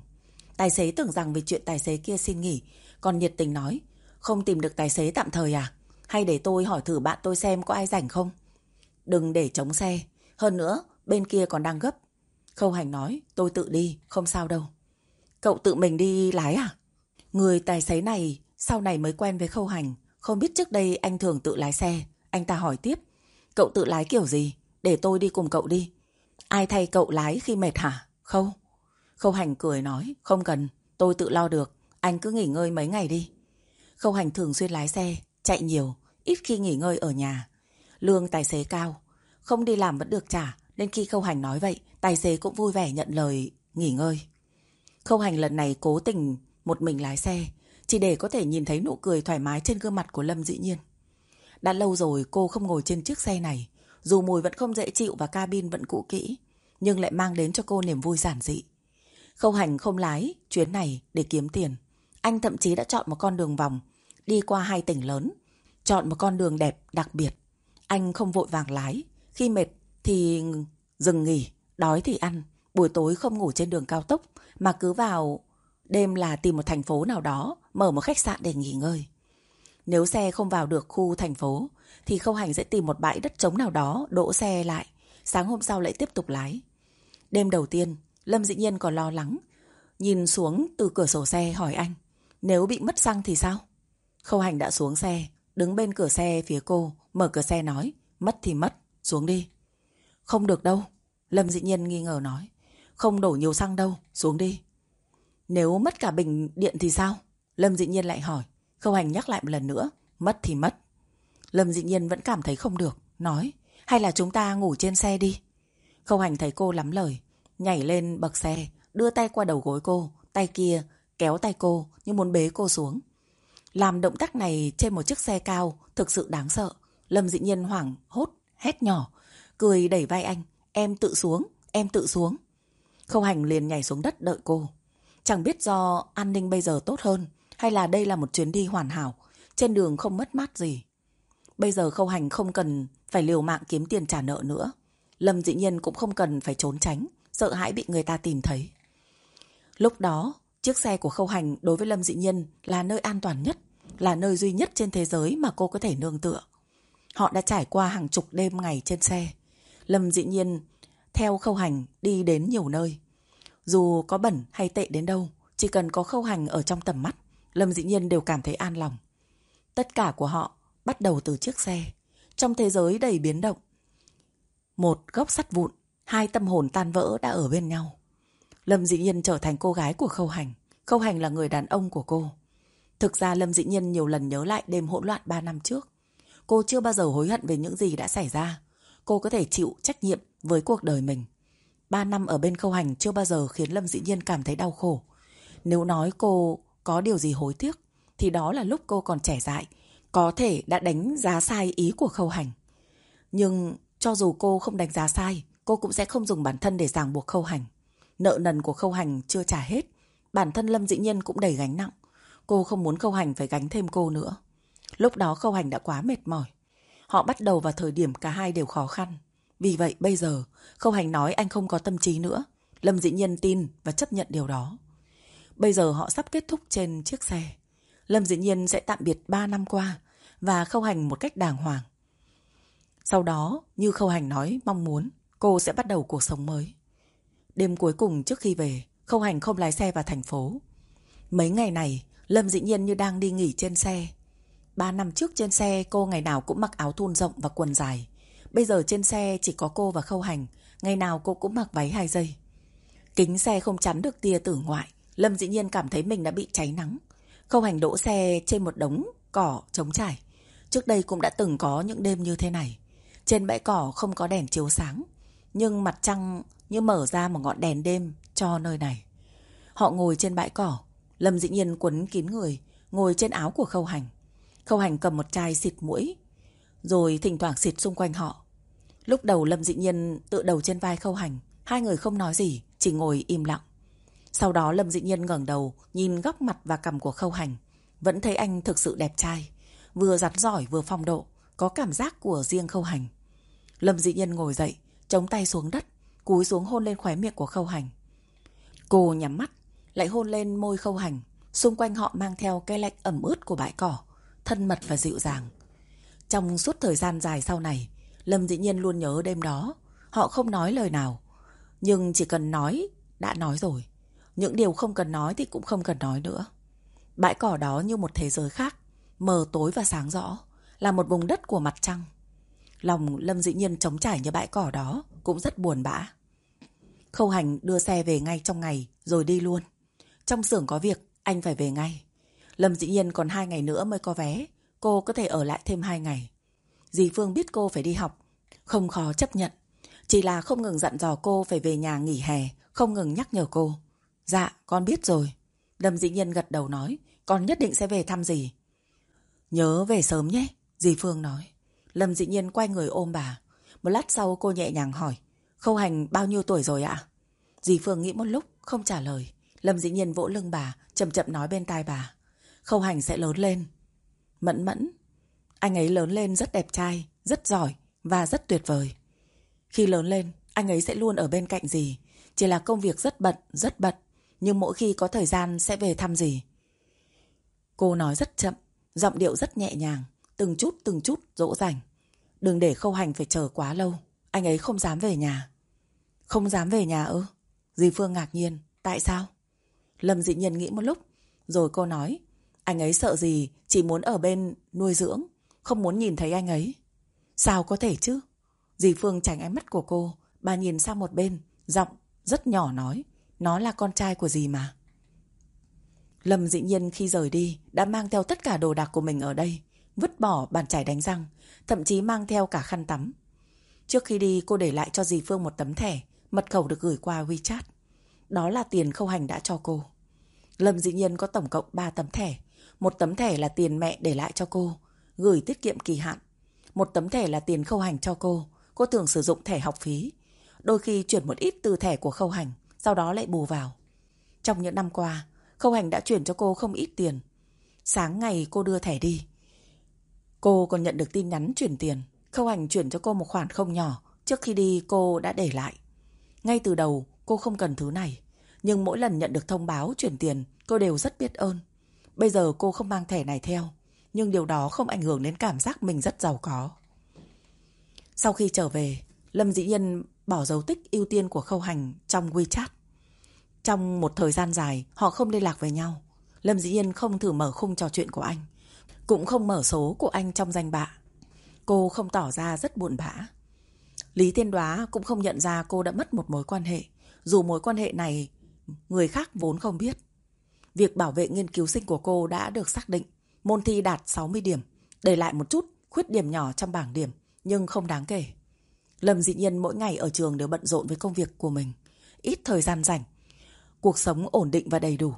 Tài xế tưởng rằng vì chuyện tài xế kia xin nghỉ. Còn nhiệt tình nói, không tìm được tài xế tạm thời à? Hay để tôi hỏi thử bạn tôi xem có ai rảnh không? Đừng để chống xe. Hơn nữa, bên kia còn đang gấp. Khâu hành nói, tôi tự đi, không sao đâu. Cậu tự mình đi lái à? Người tài xế này sau này mới quen với khâu hành. Không biết trước đây anh thường tự lái xe. Anh ta hỏi tiếp. Cậu tự lái kiểu gì? Để tôi đi cùng cậu đi. Ai thay cậu lái khi mệt hả? Khâu. Khâu hành cười nói. Không cần, tôi tự lo được. Anh cứ nghỉ ngơi mấy ngày đi. Khâu hành thường xuyên lái xe, chạy nhiều, ít khi nghỉ ngơi ở nhà. Lương tài xế cao, không đi làm vẫn được trả, nên khi khâu hành nói vậy, tài xế cũng vui vẻ nhận lời nghỉ ngơi. Khâu hành lần này cố tình một mình lái xe, chỉ để có thể nhìn thấy nụ cười thoải mái trên gương mặt của Lâm dĩ nhiên. Đã lâu rồi cô không ngồi trên chiếc xe này, dù mùi vẫn không dễ chịu và cabin vẫn cũ kỹ, nhưng lại mang đến cho cô niềm vui giản dị. Khâu hành không lái chuyến này để kiếm tiền. Anh thậm chí đã chọn một con đường vòng, đi qua hai tỉnh lớn, chọn một con đường đẹp đặc biệt. Anh không vội vàng lái, khi mệt thì dừng nghỉ, đói thì ăn, buổi tối không ngủ trên đường cao tốc mà cứ vào đêm là tìm một thành phố nào đó, mở một khách sạn để nghỉ ngơi. Nếu xe không vào được khu thành phố thì Khâu Hành sẽ tìm một bãi đất trống nào đó đỗ xe lại, sáng hôm sau lại tiếp tục lái. Đêm đầu tiên, Lâm dĩ nhiên còn lo lắng, nhìn xuống từ cửa sổ xe hỏi anh, nếu bị mất xăng thì sao? Khâu Hành đã xuống xe, đứng bên cửa xe phía cô, mở cửa xe nói, mất thì mất, xuống đi. Không được đâu, Lâm dĩ nhiên nghi ngờ nói, không đổ nhiều xăng đâu, xuống đi. Nếu mất cả bình điện thì sao? Lâm dĩ nhiên lại hỏi, Khâu Hành nhắc lại một lần nữa, mất thì mất. Lâm dĩ nhiên vẫn cảm thấy không được, nói, hay là chúng ta ngủ trên xe đi. Khâu Hành thấy cô lắm lời, nhảy lên bậc xe, đưa tay qua đầu gối cô, tay kia kéo tay cô như muốn bế cô xuống. Làm động tác này trên một chiếc xe cao thực sự đáng sợ. Lâm dĩ nhiên hoảng hốt, hét nhỏ, cười đẩy vai anh. Em tự xuống, em tự xuống. Khâu hành liền nhảy xuống đất đợi cô. Chẳng biết do an ninh bây giờ tốt hơn hay là đây là một chuyến đi hoàn hảo, trên đường không mất mát gì. Bây giờ khâu hành không cần phải liều mạng kiếm tiền trả nợ nữa. Lâm dĩ nhiên cũng không cần phải trốn tránh, sợ hãi bị người ta tìm thấy. Lúc đó, chiếc xe của khâu hành đối với Lâm dĩ nhiên là nơi an toàn nhất, là nơi duy nhất trên thế giới mà cô có thể nương tựa. Họ đã trải qua hàng chục đêm ngày trên xe. Lâm dĩ nhiên theo khâu hành đi đến nhiều nơi. Dù có bẩn hay tệ đến đâu, chỉ cần có khâu hành ở trong tầm mắt, Lâm dĩ nhiên đều cảm thấy an lòng. Tất cả của họ bắt đầu từ chiếc xe. Trong thế giới đầy biến động. Một góc sắt vụn, hai tâm hồn tan vỡ đã ở bên nhau. Lâm dĩ nhiên trở thành cô gái của khâu hành. Khâu hành là người đàn ông của cô. Thực ra Lâm dĩ nhiên nhiều lần nhớ lại đêm hỗn loạn 3 năm trước. Cô chưa bao giờ hối hận về những gì đã xảy ra. Cô có thể chịu trách nhiệm với cuộc đời mình. Ba năm ở bên khâu hành chưa bao giờ khiến Lâm dĩ nhiên cảm thấy đau khổ. Nếu nói cô có điều gì hối tiếc, thì đó là lúc cô còn trẻ dại, có thể đã đánh giá sai ý của khâu hành. Nhưng cho dù cô không đánh giá sai, cô cũng sẽ không dùng bản thân để ràng buộc khâu hành. Nợ nần của khâu hành chưa trả hết, bản thân Lâm dĩ nhiên cũng đầy gánh nặng. Cô không muốn khâu hành phải gánh thêm cô nữa. Lúc đó khâu hành đã quá mệt mỏi. Họ bắt đầu vào thời điểm cả hai đều khó khăn. Vì vậy bây giờ, khâu hành nói anh không có tâm trí nữa. Lâm dĩ nhiên tin và chấp nhận điều đó. Bây giờ họ sắp kết thúc trên chiếc xe. Lâm dĩ nhiên sẽ tạm biệt 3 năm qua và khâu hành một cách đàng hoàng. Sau đó, như khâu hành nói mong muốn, cô sẽ bắt đầu cuộc sống mới. Đêm cuối cùng trước khi về, khâu hành không lái xe vào thành phố. Mấy ngày này, Lâm dĩ nhiên như đang đi nghỉ trên xe. Ba năm trước trên xe cô ngày nào cũng mặc áo thun rộng và quần dài. Bây giờ trên xe chỉ có cô và khâu hành, ngày nào cô cũng mặc váy hai giây. Kính xe không chắn được tia tử ngoại, Lâm dĩ nhiên cảm thấy mình đã bị cháy nắng. Khâu hành đỗ xe trên một đống cỏ trống trải. Trước đây cũng đã từng có những đêm như thế này. Trên bãi cỏ không có đèn chiếu sáng, nhưng mặt trăng như mở ra một ngọn đèn đêm cho nơi này. Họ ngồi trên bãi cỏ, Lâm dĩ nhiên quấn kín người, ngồi trên áo của khâu hành. Khâu hành cầm một chai xịt mũi, rồi thỉnh thoảng xịt xung quanh họ. Lúc đầu Lâm dĩ nhiên tự đầu trên vai khâu hành, hai người không nói gì, chỉ ngồi im lặng. Sau đó Lâm dĩ nhiên ngẩng đầu, nhìn góc mặt và cằm của khâu hành. Vẫn thấy anh thực sự đẹp trai, vừa rắn giỏi vừa phong độ, có cảm giác của riêng khâu hành. Lâm dĩ nhiên ngồi dậy, chống tay xuống đất, cúi xuống hôn lên khóe miệng của khâu hành. Cô nhắm mắt, lại hôn lên môi khâu hành, xung quanh họ mang theo cái lạnh ẩm ướt của bãi cỏ, thân mật và dịu dàng. Trong suốt thời gian dài sau này, Lâm dĩ nhiên luôn nhớ đêm đó, họ không nói lời nào. Nhưng chỉ cần nói, đã nói rồi. Những điều không cần nói thì cũng không cần nói nữa. Bãi cỏ đó như một thế giới khác, mờ tối và sáng rõ, là một vùng đất của mặt trăng. Lòng Lâm dĩ nhiên trống trải như bãi cỏ đó, cũng rất buồn bã. Khâu hành đưa xe về ngay trong ngày, rồi đi luôn. Trong xưởng có việc, anh phải về ngay. Lâm dĩ nhiên còn hai ngày nữa mới có vé, cô có thể ở lại thêm hai ngày. Dì Phương biết cô phải đi học, không khó chấp nhận. Chỉ là không ngừng dặn dò cô phải về nhà nghỉ hè, không ngừng nhắc nhở cô. Dạ, con biết rồi. Lâm dĩ nhiên gật đầu nói, con nhất định sẽ về thăm dì. Nhớ về sớm nhé, dì Phương nói. Lâm dĩ nhiên quay người ôm bà. Một lát sau cô nhẹ nhàng hỏi, Khâu hành bao nhiêu tuổi rồi ạ? Dì Phương nghĩ một lúc, không trả lời. Lâm dĩ nhiên vỗ lưng bà, chậm chậm nói bên tai bà. Khâu hành sẽ lớn lên. Mẫn mẫn. Anh ấy lớn lên rất đẹp trai, rất giỏi và rất tuyệt vời. Khi lớn lên, anh ấy sẽ luôn ở bên cạnh gì Chỉ là công việc rất bận, rất bận. Nhưng mỗi khi có thời gian sẽ về thăm gì Cô nói rất chậm, giọng điệu rất nhẹ nhàng, từng chút từng chút dỗ dành. Đừng để khâu hành phải chờ quá lâu. Anh ấy không dám về nhà. Không dám về nhà ư? Dì Phương ngạc nhiên. Tại sao? Lâm dị nhiên nghĩ một lúc. Rồi cô nói. Anh ấy sợ gì chỉ muốn ở bên nuôi dưỡng. Không muốn nhìn thấy anh ấy. Sao có thể chứ? Dì Phương tránh ánh mắt của cô. Bà nhìn sang một bên. Giọng rất nhỏ nói. Nó là con trai của dì mà. Lâm dị nhiên khi rời đi đã mang theo tất cả đồ đạc của mình ở đây. Vứt bỏ bàn chải đánh răng. Thậm chí mang theo cả khăn tắm. Trước khi đi cô để lại cho dì Phương một tấm thẻ, mật khẩu được gửi qua WeChat. Đó là tiền khâu hành đã cho cô. Lâm dĩ nhiên có tổng cộng 3 tấm thẻ. Một tấm thẻ là tiền mẹ để lại cho cô, gửi tiết kiệm kỳ hạn. Một tấm thẻ là tiền khâu hành cho cô, cô thường sử dụng thẻ học phí. Đôi khi chuyển một ít từ thẻ của khâu hành, sau đó lại bù vào. Trong những năm qua, khâu hành đã chuyển cho cô không ít tiền. Sáng ngày cô đưa thẻ đi. Cô còn nhận được tin nhắn chuyển tiền. Khâu Hành chuyển cho cô một khoản không nhỏ. Trước khi đi cô đã để lại. Ngay từ đầu cô không cần thứ này. Nhưng mỗi lần nhận được thông báo chuyển tiền cô đều rất biết ơn. Bây giờ cô không mang thẻ này theo. Nhưng điều đó không ảnh hưởng đến cảm giác mình rất giàu có. Sau khi trở về, Lâm Dĩ Nhân bỏ dấu tích ưu tiên của Khâu Hành trong WeChat. Trong một thời gian dài, họ không liên lạc với nhau. Lâm Dĩ nhân không thử mở khung trò chuyện của anh. Cũng không mở số của anh trong danh bạ. Cô không tỏ ra rất buồn bã. Lý Thiên Đoá cũng không nhận ra cô đã mất một mối quan hệ. Dù mối quan hệ này người khác vốn không biết. Việc bảo vệ nghiên cứu sinh của cô đã được xác định. Môn thi đạt 60 điểm, để lại một chút khuyết điểm nhỏ trong bảng điểm, nhưng không đáng kể. Lâm dị nhiên mỗi ngày ở trường đều bận rộn với công việc của mình. Ít thời gian rảnh. Cuộc sống ổn định và đầy đủ.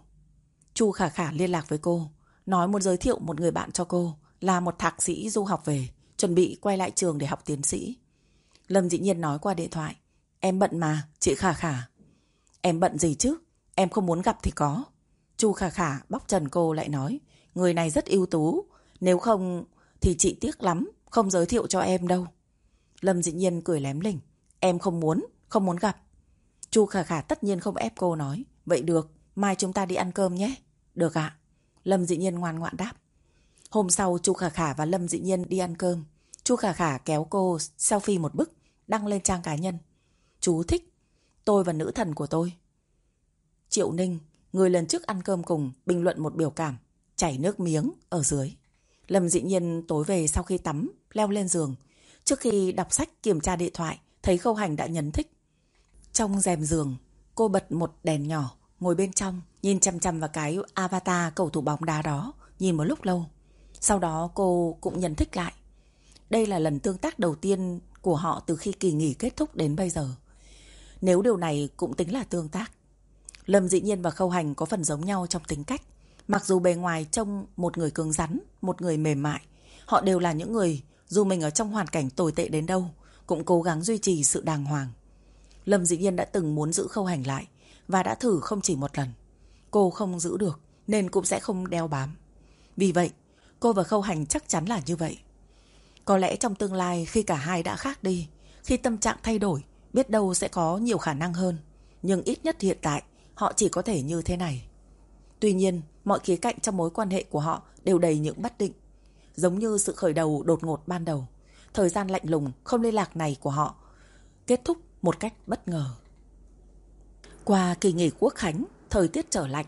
Chu Khả Khả liên lạc với cô, nói muốn giới thiệu một người bạn cho cô, là một thạc sĩ du học về, chuẩn bị quay lại trường để học tiến sĩ. Lâm dĩ nhiên nói qua điện thoại, em bận mà, chị Khả Khả. Em bận gì chứ, em không muốn gặp thì có. Chu Khả Khả bóc trần cô lại nói, người này rất ưu tú, nếu không thì chị tiếc lắm, không giới thiệu cho em đâu. Lâm dĩ nhiên cười lém lỉnh, em không muốn, không muốn gặp. Chu Khả Khả tất nhiên không ép cô nói, vậy được, mai chúng ta đi ăn cơm nhé. Được ạ. Lâm Dị Nhiên ngoan ngoãn đáp. Hôm sau Chu Khả Khả và Lâm Dị Nhiên đi ăn cơm. Chu Khả Khả kéo cô selfie một bức, đăng lên trang cá nhân. Chú thích. Tôi và nữ thần của tôi. Triệu Ninh, người lần trước ăn cơm cùng, bình luận một biểu cảm, chảy nước miếng ở dưới. Lâm Dị Nhiên tối về sau khi tắm, leo lên giường. Trước khi đọc sách kiểm tra điện thoại, thấy Khâu Hành đã nhấn thích. Trong rèm giường, cô bật một đèn nhỏ, ngồi bên trong, nhìn chăm chăm vào cái avatar cầu thủ bóng đá đó, nhìn một lúc lâu. Sau đó cô cũng nhận thích lại. Đây là lần tương tác đầu tiên của họ từ khi kỳ nghỉ kết thúc đến bây giờ. Nếu điều này cũng tính là tương tác. Lâm dĩ nhiên và Khâu Hành có phần giống nhau trong tính cách. Mặc dù bề ngoài trông một người cứng rắn, một người mềm mại, họ đều là những người, dù mình ở trong hoàn cảnh tồi tệ đến đâu, cũng cố gắng duy trì sự đàng hoàng. Lâm dĩ nhiên đã từng muốn giữ Khâu Hành lại, và đã thử không chỉ một lần. Cô không giữ được nên cũng sẽ không đeo bám. Vì vậy, cô và Khâu Hành chắc chắn là như vậy. Có lẽ trong tương lai khi cả hai đã khác đi, khi tâm trạng thay đổi, biết đâu sẽ có nhiều khả năng hơn. Nhưng ít nhất hiện tại, họ chỉ có thể như thế này. Tuy nhiên, mọi khía cạnh trong mối quan hệ của họ đều đầy những bất định. Giống như sự khởi đầu đột ngột ban đầu. Thời gian lạnh lùng, không liên lạc này của họ kết thúc một cách bất ngờ. Qua kỳ nghỉ quốc khánh, thời tiết trở lạnh.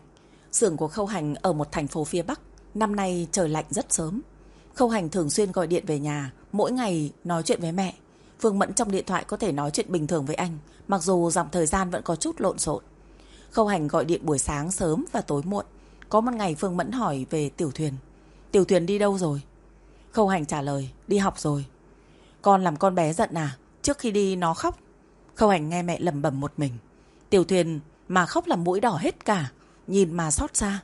Xưởng của Khâu Hành ở một thành phố phía Bắc. Năm nay trời lạnh rất sớm. Khâu Hành thường xuyên gọi điện về nhà, mỗi ngày nói chuyện với mẹ. Phương Mẫn trong điện thoại có thể nói chuyện bình thường với anh, mặc dù dòng thời gian vẫn có chút lộn xộn. Khâu Hành gọi điện buổi sáng sớm và tối muộn. Có một ngày Phương Mẫn hỏi về Tiểu Thuyền. Tiểu Thuyền đi đâu rồi? Khâu Hành trả lời, đi học rồi. Con làm con bé giận à? Trước khi đi nó khóc. Khâu Hành nghe mẹ lầm bẩm một mình. Tiểu thuyền mà khóc làm mũi đỏ hết cả, nhìn mà xót xa.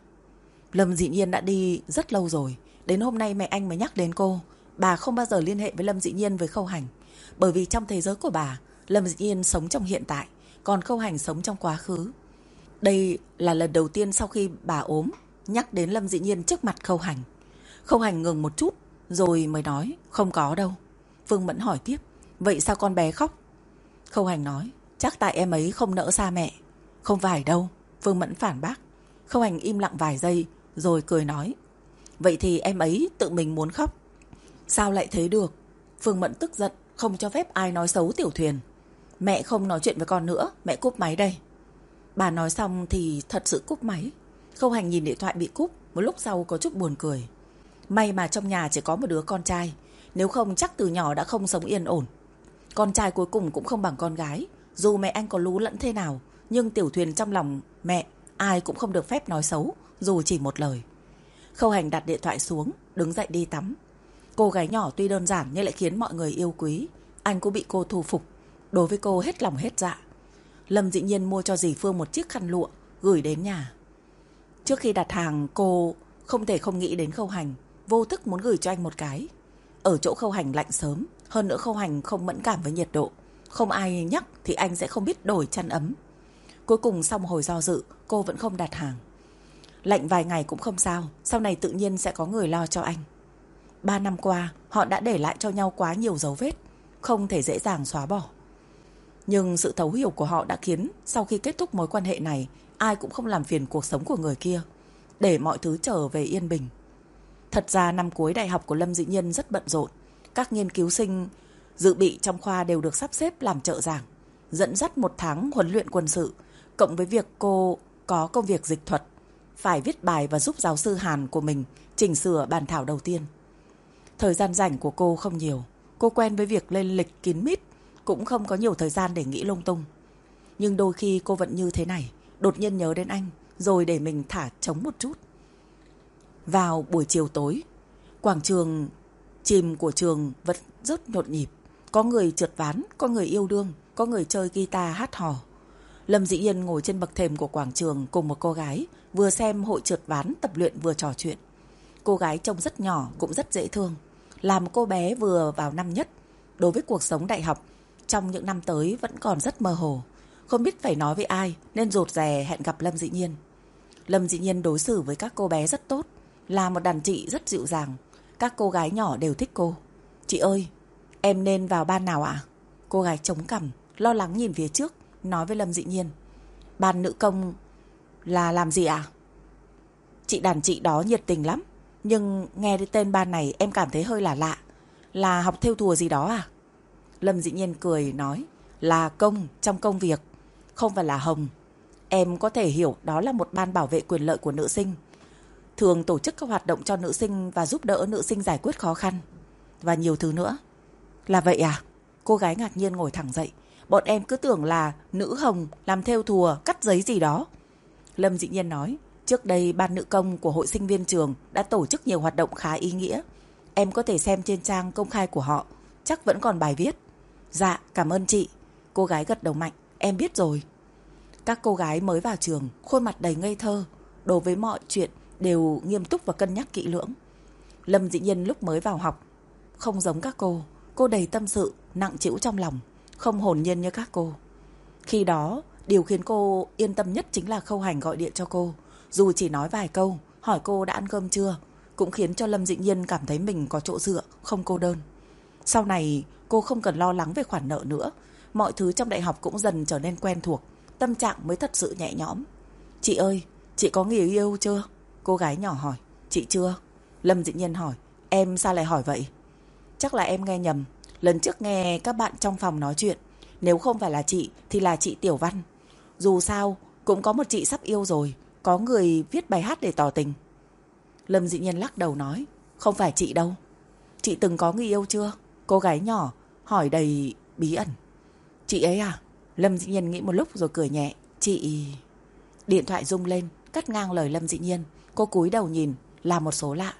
Lâm dị nhiên đã đi rất lâu rồi, đến hôm nay mẹ anh mới nhắc đến cô. Bà không bao giờ liên hệ với Lâm dị nhiên với khâu hành, bởi vì trong thế giới của bà, Lâm dị nhiên sống trong hiện tại, còn khâu hành sống trong quá khứ. Đây là lần đầu tiên sau khi bà ốm, nhắc đến Lâm dị nhiên trước mặt khâu hành. Khâu hành ngừng một chút, rồi mới nói, không có đâu. Phương Mẫn hỏi tiếp, vậy sao con bé khóc? Khâu hành nói, Chắc tại em ấy không nỡ xa mẹ Không phải đâu Phương Mẫn phản bác Khâu Hành im lặng vài giây Rồi cười nói Vậy thì em ấy tự mình muốn khóc Sao lại thế được Phương Mẫn tức giận không cho phép ai nói xấu tiểu thuyền. Mẹ không nói chuyện với con nữa Mẹ cúp máy đây. Bà nói xong thì thật sự cúp máy. Khâu Hành nhìn điện thoại bị cúp Một lúc sau có chút buồn cười. May mà trong nhà chỉ có một đứa con trai Nếu không chắc từ nhỏ đã không sống yên ổn. Con trai cuối cùng cũng không bằng con gái dù mẹ anh có lú lẫn thế nào, nhưng tiểu thuyền trong lòng mẹ ai cũng không được phép nói xấu, dù chỉ một lời. Khâu hành đặt điện thoại xuống, đứng dậy đi tắm. Cô gái nhỏ tuy đơn giản nhưng lại khiến mọi người yêu quý. Anh cũng bị cô thu phục. Đối với cô hết lòng hết dạ. Lâm dĩ nhiên mua cho dì Phương một chiếc khăn lụa, gửi đến nhà. Trước khi đặt hàng, cô không thể không nghĩ đến khâu hành, vô thức muốn gửi cho anh một cái. Ở chỗ khâu hành lạnh sớm, hơn nữa khâu hành không mẫn cảm với nhiệt độ. Không ai nhắc thì anh sẽ không biết đổi chăn ấm. Cuối cùng xong hồi do dự, cô vẫn không đặt hàng. Lạnh vài ngày cũng không sao, sau này tự nhiên sẽ có người lo cho anh. Ba năm qua, họ đã để lại cho nhau quá nhiều dấu vết, không thể dễ dàng xóa bỏ. Nhưng sự thấu hiểu của họ đã khiến sau khi kết thúc mối quan hệ này, ai cũng không làm phiền cuộc sống của người kia, để mọi thứ trở về yên bình. Thật ra năm cuối đại học của Lâm Dĩ Nhiên rất bận rộn. Các nghiên cứu sinh dự bị trong khoa đều được sắp xếp làm trợ giảng, dẫn dắt một tháng huấn luyện quân sự, cộng với việc cô có công việc dịch thuật, phải viết bài và giúp giáo sư Hàn của mình chỉnh sửa bàn thảo đầu tiên. Thời gian rảnh của cô không nhiều, cô quen với việc lên lịch kín mít, cũng không có nhiều thời gian để nghĩ lung tung. Nhưng đôi khi cô vẫn như thế này, đột nhiên nhớ đến anh, rồi để mình thả trống một chút. Vào buổi chiều tối, quảng trường chìm của trường vẫn rất nhộn nhịp. Có người trượt ván, có người yêu đương, có người chơi guitar hát hò. Lâm Dĩ Yên ngồi trên bậc thềm của quảng trường cùng một cô gái, vừa xem hội trượt ván tập luyện vừa trò chuyện. Cô gái trông rất nhỏ, cũng rất dễ thương. Là một cô bé vừa vào năm nhất, đối với cuộc sống đại học, trong những năm tới vẫn còn rất mơ hồ. Không biết phải nói với ai nên rụt rè hẹn gặp Lâm Dĩ Nhiên. Lâm Dĩ Nhiên đối xử với các cô bé rất tốt, là một đàn chị rất dịu dàng. Các cô gái nhỏ đều thích cô. Chị ơi, em nên vào ban nào ạ? Cô gái chống cằm, lo lắng nhìn phía trước, nói với Lâm Dĩ Nhiên. Ban nữ công là làm gì ạ? Chị đàn chị đó nhiệt tình lắm, nhưng nghe đến tên ban này em cảm thấy hơi là lạ. Là học theo thùa gì đó à? Lâm Dĩ Nhiên cười nói, là công trong công việc, không phải là hồng. Em có thể hiểu đó là một ban bảo vệ quyền lợi của nữ sinh. Thường tổ chức các hoạt động cho nữ sinh và giúp đỡ nữ sinh giải quyết khó khăn. Và nhiều thứ nữa. Là vậy à? Cô gái ngạc nhiên ngồi thẳng dậy. Bọn em cứ tưởng là nữ hồng làm theo thùa, cắt giấy gì đó. Lâm dĩ nhiên nói, trước đây ban nữ công của hội sinh viên trường đã tổ chức nhiều hoạt động khá ý nghĩa. Em có thể xem trên trang công khai của họ, chắc vẫn còn bài viết. Dạ, cảm ơn chị. Cô gái gật đầu mạnh, em biết rồi. Các cô gái mới vào trường, khuôn mặt đầy ngây thơ, đối với mọi chuyện đều nghiêm túc và cân nhắc kỹ lưỡng. Lâm dĩ nhiên lúc mới vào học, không giống các cô, cô đầy tâm sự, nặng chịu trong lòng, không hồn nhiên như các cô. Khi đó, điều khiến cô yên tâm nhất chính là khâu hành gọi điện cho cô. Dù chỉ nói vài câu, hỏi cô đã ăn cơm chưa, cũng khiến cho Lâm Dĩ Nhiên cảm thấy mình có chỗ dựa, không cô đơn. Sau này, cô không cần lo lắng về khoản nợ nữa. Mọi thứ trong đại học cũng dần trở nên quen thuộc, tâm trạng mới thật sự nhẹ nhõm. Chị ơi, chị có người yêu chưa? Cô gái nhỏ hỏi. Chị chưa? Lâm Dĩ Nhiên hỏi. Em sao lại hỏi vậy? Chắc là em nghe nhầm. Lần trước nghe các bạn trong phòng nói chuyện. Nếu không phải là chị thì là chị Tiểu Văn. Dù sao, cũng có một chị sắp yêu rồi. Có người viết bài hát để tỏ tình. Lâm Dĩ nhân lắc đầu nói. Không phải chị đâu. Chị từng có người yêu chưa? Cô gái nhỏ hỏi đầy bí ẩn. Chị ấy à? Lâm Dĩ nhân nghĩ một lúc rồi cười nhẹ. Chị... Điện thoại rung lên, cắt ngang lời Lâm Dĩ Nhiên. Cô cúi đầu nhìn, là một số lạ.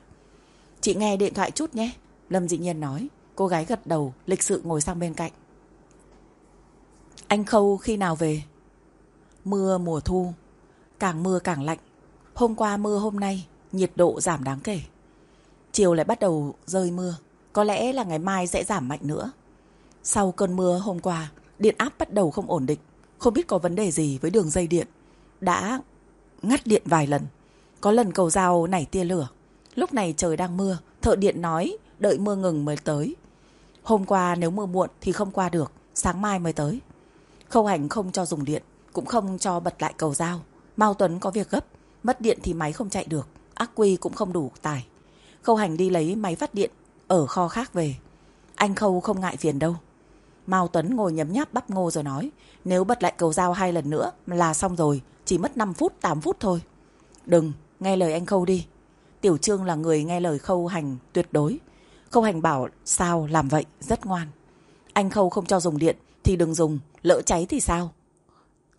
Chị nghe điện thoại chút nhé. Lâm Dĩ Nhiên nói. Cô gái gật đầu, lịch sự ngồi sang bên cạnh. Anh Khâu khi nào về? Mưa mùa thu, càng mưa càng lạnh. Hôm qua mưa hôm nay, nhiệt độ giảm đáng kể. Chiều lại bắt đầu rơi mưa, có lẽ là ngày mai sẽ giảm mạnh nữa. Sau cơn mưa hôm qua, điện áp bắt đầu không ổn định, không biết có vấn đề gì với đường dây điện. Đã ngắt điện vài lần, có lần cầu dao nảy tia lửa. Lúc này trời đang mưa, thợ điện nói đợi mưa ngừng mới tới. Hôm qua nếu mưa muộn thì không qua được, sáng mai mới tới. Khâu hành không cho dùng điện, cũng không cho bật lại cầu dao. Mao Tuấn có việc gấp, mất điện thì máy không chạy được, ác quy cũng không đủ tải. Khâu hành đi lấy máy phát điện ở kho khác về. Anh Khâu không ngại phiền đâu. Mao Tuấn ngồi nhấm nháp bắp ngô rồi nói, nếu bật lại cầu dao hai lần nữa là xong rồi, chỉ mất 5 phút, 8 phút thôi. Đừng, nghe lời anh Khâu đi. Tiểu Trương là người nghe lời Khâu hành tuyệt đối. Khâu hành bảo sao làm vậy, rất ngoan. Anh Khâu không cho dùng điện thì đừng dùng, lỡ cháy thì sao?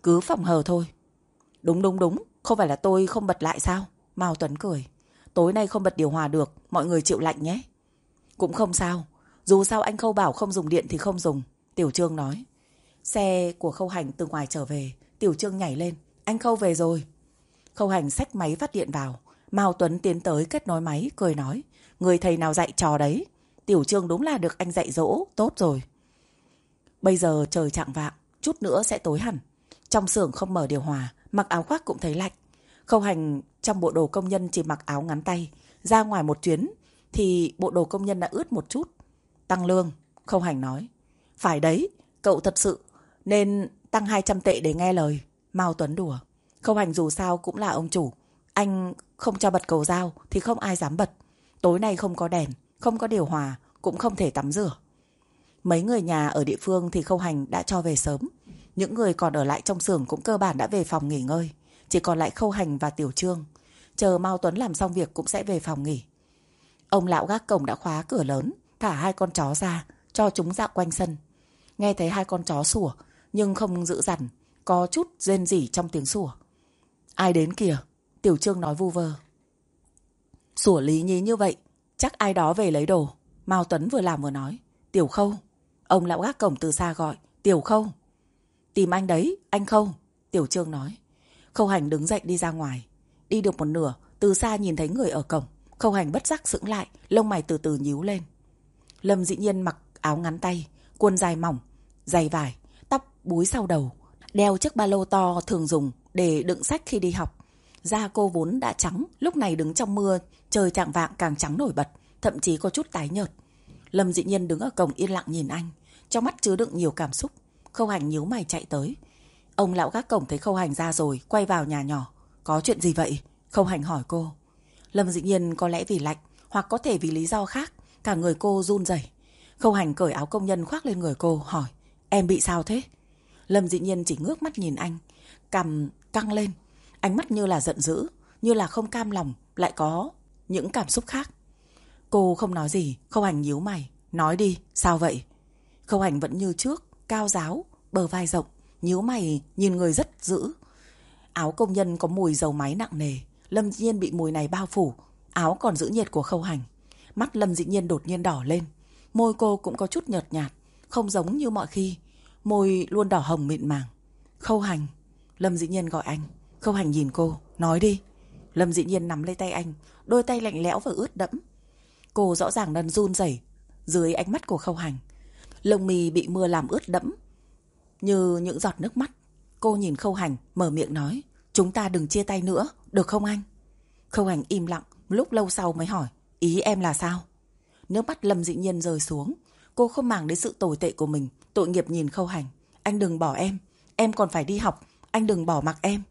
Cứ phòng hờ thôi. Đúng đúng đúng, không phải là tôi không bật lại sao? Mao Tuấn cười. Tối nay không bật điều hòa được, mọi người chịu lạnh nhé. Cũng không sao, dù sao anh Khâu bảo không dùng điện thì không dùng. Tiểu Trương nói. Xe của Khâu Hành từ ngoài trở về, Tiểu Trương nhảy lên. Anh Khâu về rồi. Khâu Hành xách máy phát điện vào. Mao Tuấn tiến tới kết nối máy, cười nói. Người thầy nào dạy trò đấy. Tiểu Trương đúng là được anh dạy dỗ, tốt rồi. Bây giờ trời chạng vạng, chút nữa sẽ tối hẳn. Trong xưởng không mở điều hòa, mặc áo khoác cũng thấy lạnh. Khâu hành trong bộ đồ công nhân chỉ mặc áo ngắn tay, ra ngoài một chuyến thì bộ đồ công nhân đã ướt một chút. Tăng lương, Khâu Hành nói. Phải đấy, cậu thật sự nên tăng 200 tệ để nghe lời. Mao Tuấn đùa. Khâu Hành dù sao cũng là ông chủ. Anh không cho bật cầu dao thì không ai dám bật. Tối nay không có đèn, không có điều hòa, cũng không thể tắm rửa. Mấy người nhà ở địa phương thì Khâu Hành đã cho về sớm. Những người còn ở lại trong xưởng cũng cơ bản đã về phòng nghỉ ngơi. Chỉ còn lại Khâu Hành và Tiểu Trương. Chờ Mao Tuấn làm xong việc cũng sẽ về phòng nghỉ. Ông lão gác cổng đã khóa cửa lớn, thả hai con chó ra, cho chúng dạo quanh sân. Nghe thấy hai con chó sủa, nhưng không giữ dằn, có chút rên rỉ trong tiếng sủa. Ai đến kìa? Tiểu Trương nói vu vơ. Sủa lý nhí như vậy, chắc ai đó về lấy đồ. Mao Tuấn vừa làm vừa nói. Tiểu Khâu. Ông lão gác cổng từ xa gọi. Tiểu Khâu. Tìm anh đấy, anh Khâu. Tiểu Trương nói. Khâu Hành đứng dậy đi ra ngoài. Đi được một nửa, từ xa nhìn thấy người ở cổng. Khâu Hành bất giác sững lại, lông mày từ từ nhíu lên. Lâm dĩ nhiên mặc áo ngắn tay, quần dài mỏng, giày vải, tóc búi sau đầu, đeo chiếc ba lô to thường dùng để đựng sách khi đi học. Da cô vốn đã trắng, lúc này đứng trong mưa, trời trạng vạng càng trắng nổi bật, thậm chí có chút tái nhợt. Lâm dĩ nhiên đứng ở cổng yên lặng nhìn anh, trong mắt chứa đựng nhiều cảm xúc. Khâu hành nhíu mày chạy tới. Ông lão gác cổng thấy khâu hành ra rồi, quay vào nhà nhỏ. Có chuyện gì vậy? Khâu hành hỏi cô. Lâm dĩ nhiên có lẽ vì lạnh, hoặc có thể vì lý do khác, cả người cô run rẩy. Khâu hành cởi áo công nhân khoác lên người cô, hỏi. Em bị sao thế? Lâm dĩ nhiên chỉ ngước mắt nhìn anh, cằm căng lên. Ánh mắt như là giận dữ, như là không cam lòng, lại có những cảm xúc khác. Cô không nói gì, Khâu Hành nhíu mày. Nói đi, sao vậy? Khâu Hành vẫn như trước, cao giáo, bờ vai rộng, nhíu mày nhìn người rất dữ. Áo công nhân có mùi dầu máy nặng nề, Lâm Dĩ Nhiên bị mùi này bao phủ, áo còn giữ nhiệt của Khâu Hành. Mắt Lâm Dĩ Nhiên đột nhiên đỏ lên, môi cô cũng có chút nhợt nhạt, không giống như mọi khi, môi luôn đỏ hồng mịn màng. Khâu Hành, Lâm Dĩ Nhiên gọi anh. Khâu Hành nhìn cô, nói đi. Lâm Dĩ Nhiên nắm lấy tay anh, đôi tay lạnh lẽo và ướt đẫm. Cô rõ ràng đang run rẩy dưới ánh mắt của Khâu Hành. Lông mì bị mưa làm ướt đẫm, như những giọt nước mắt. Cô nhìn Khâu Hành, mở miệng nói, chúng ta đừng chia tay nữa, được không anh? Khâu Hành im lặng, lúc lâu sau mới hỏi, ý em là sao? Nước mắt Lâm Dĩ Nhiên rơi xuống, cô không màng đến sự tồi tệ của mình, tội nghiệp nhìn Khâu Hành. Anh đừng bỏ em, em còn phải đi học, anh đừng bỏ mặc em.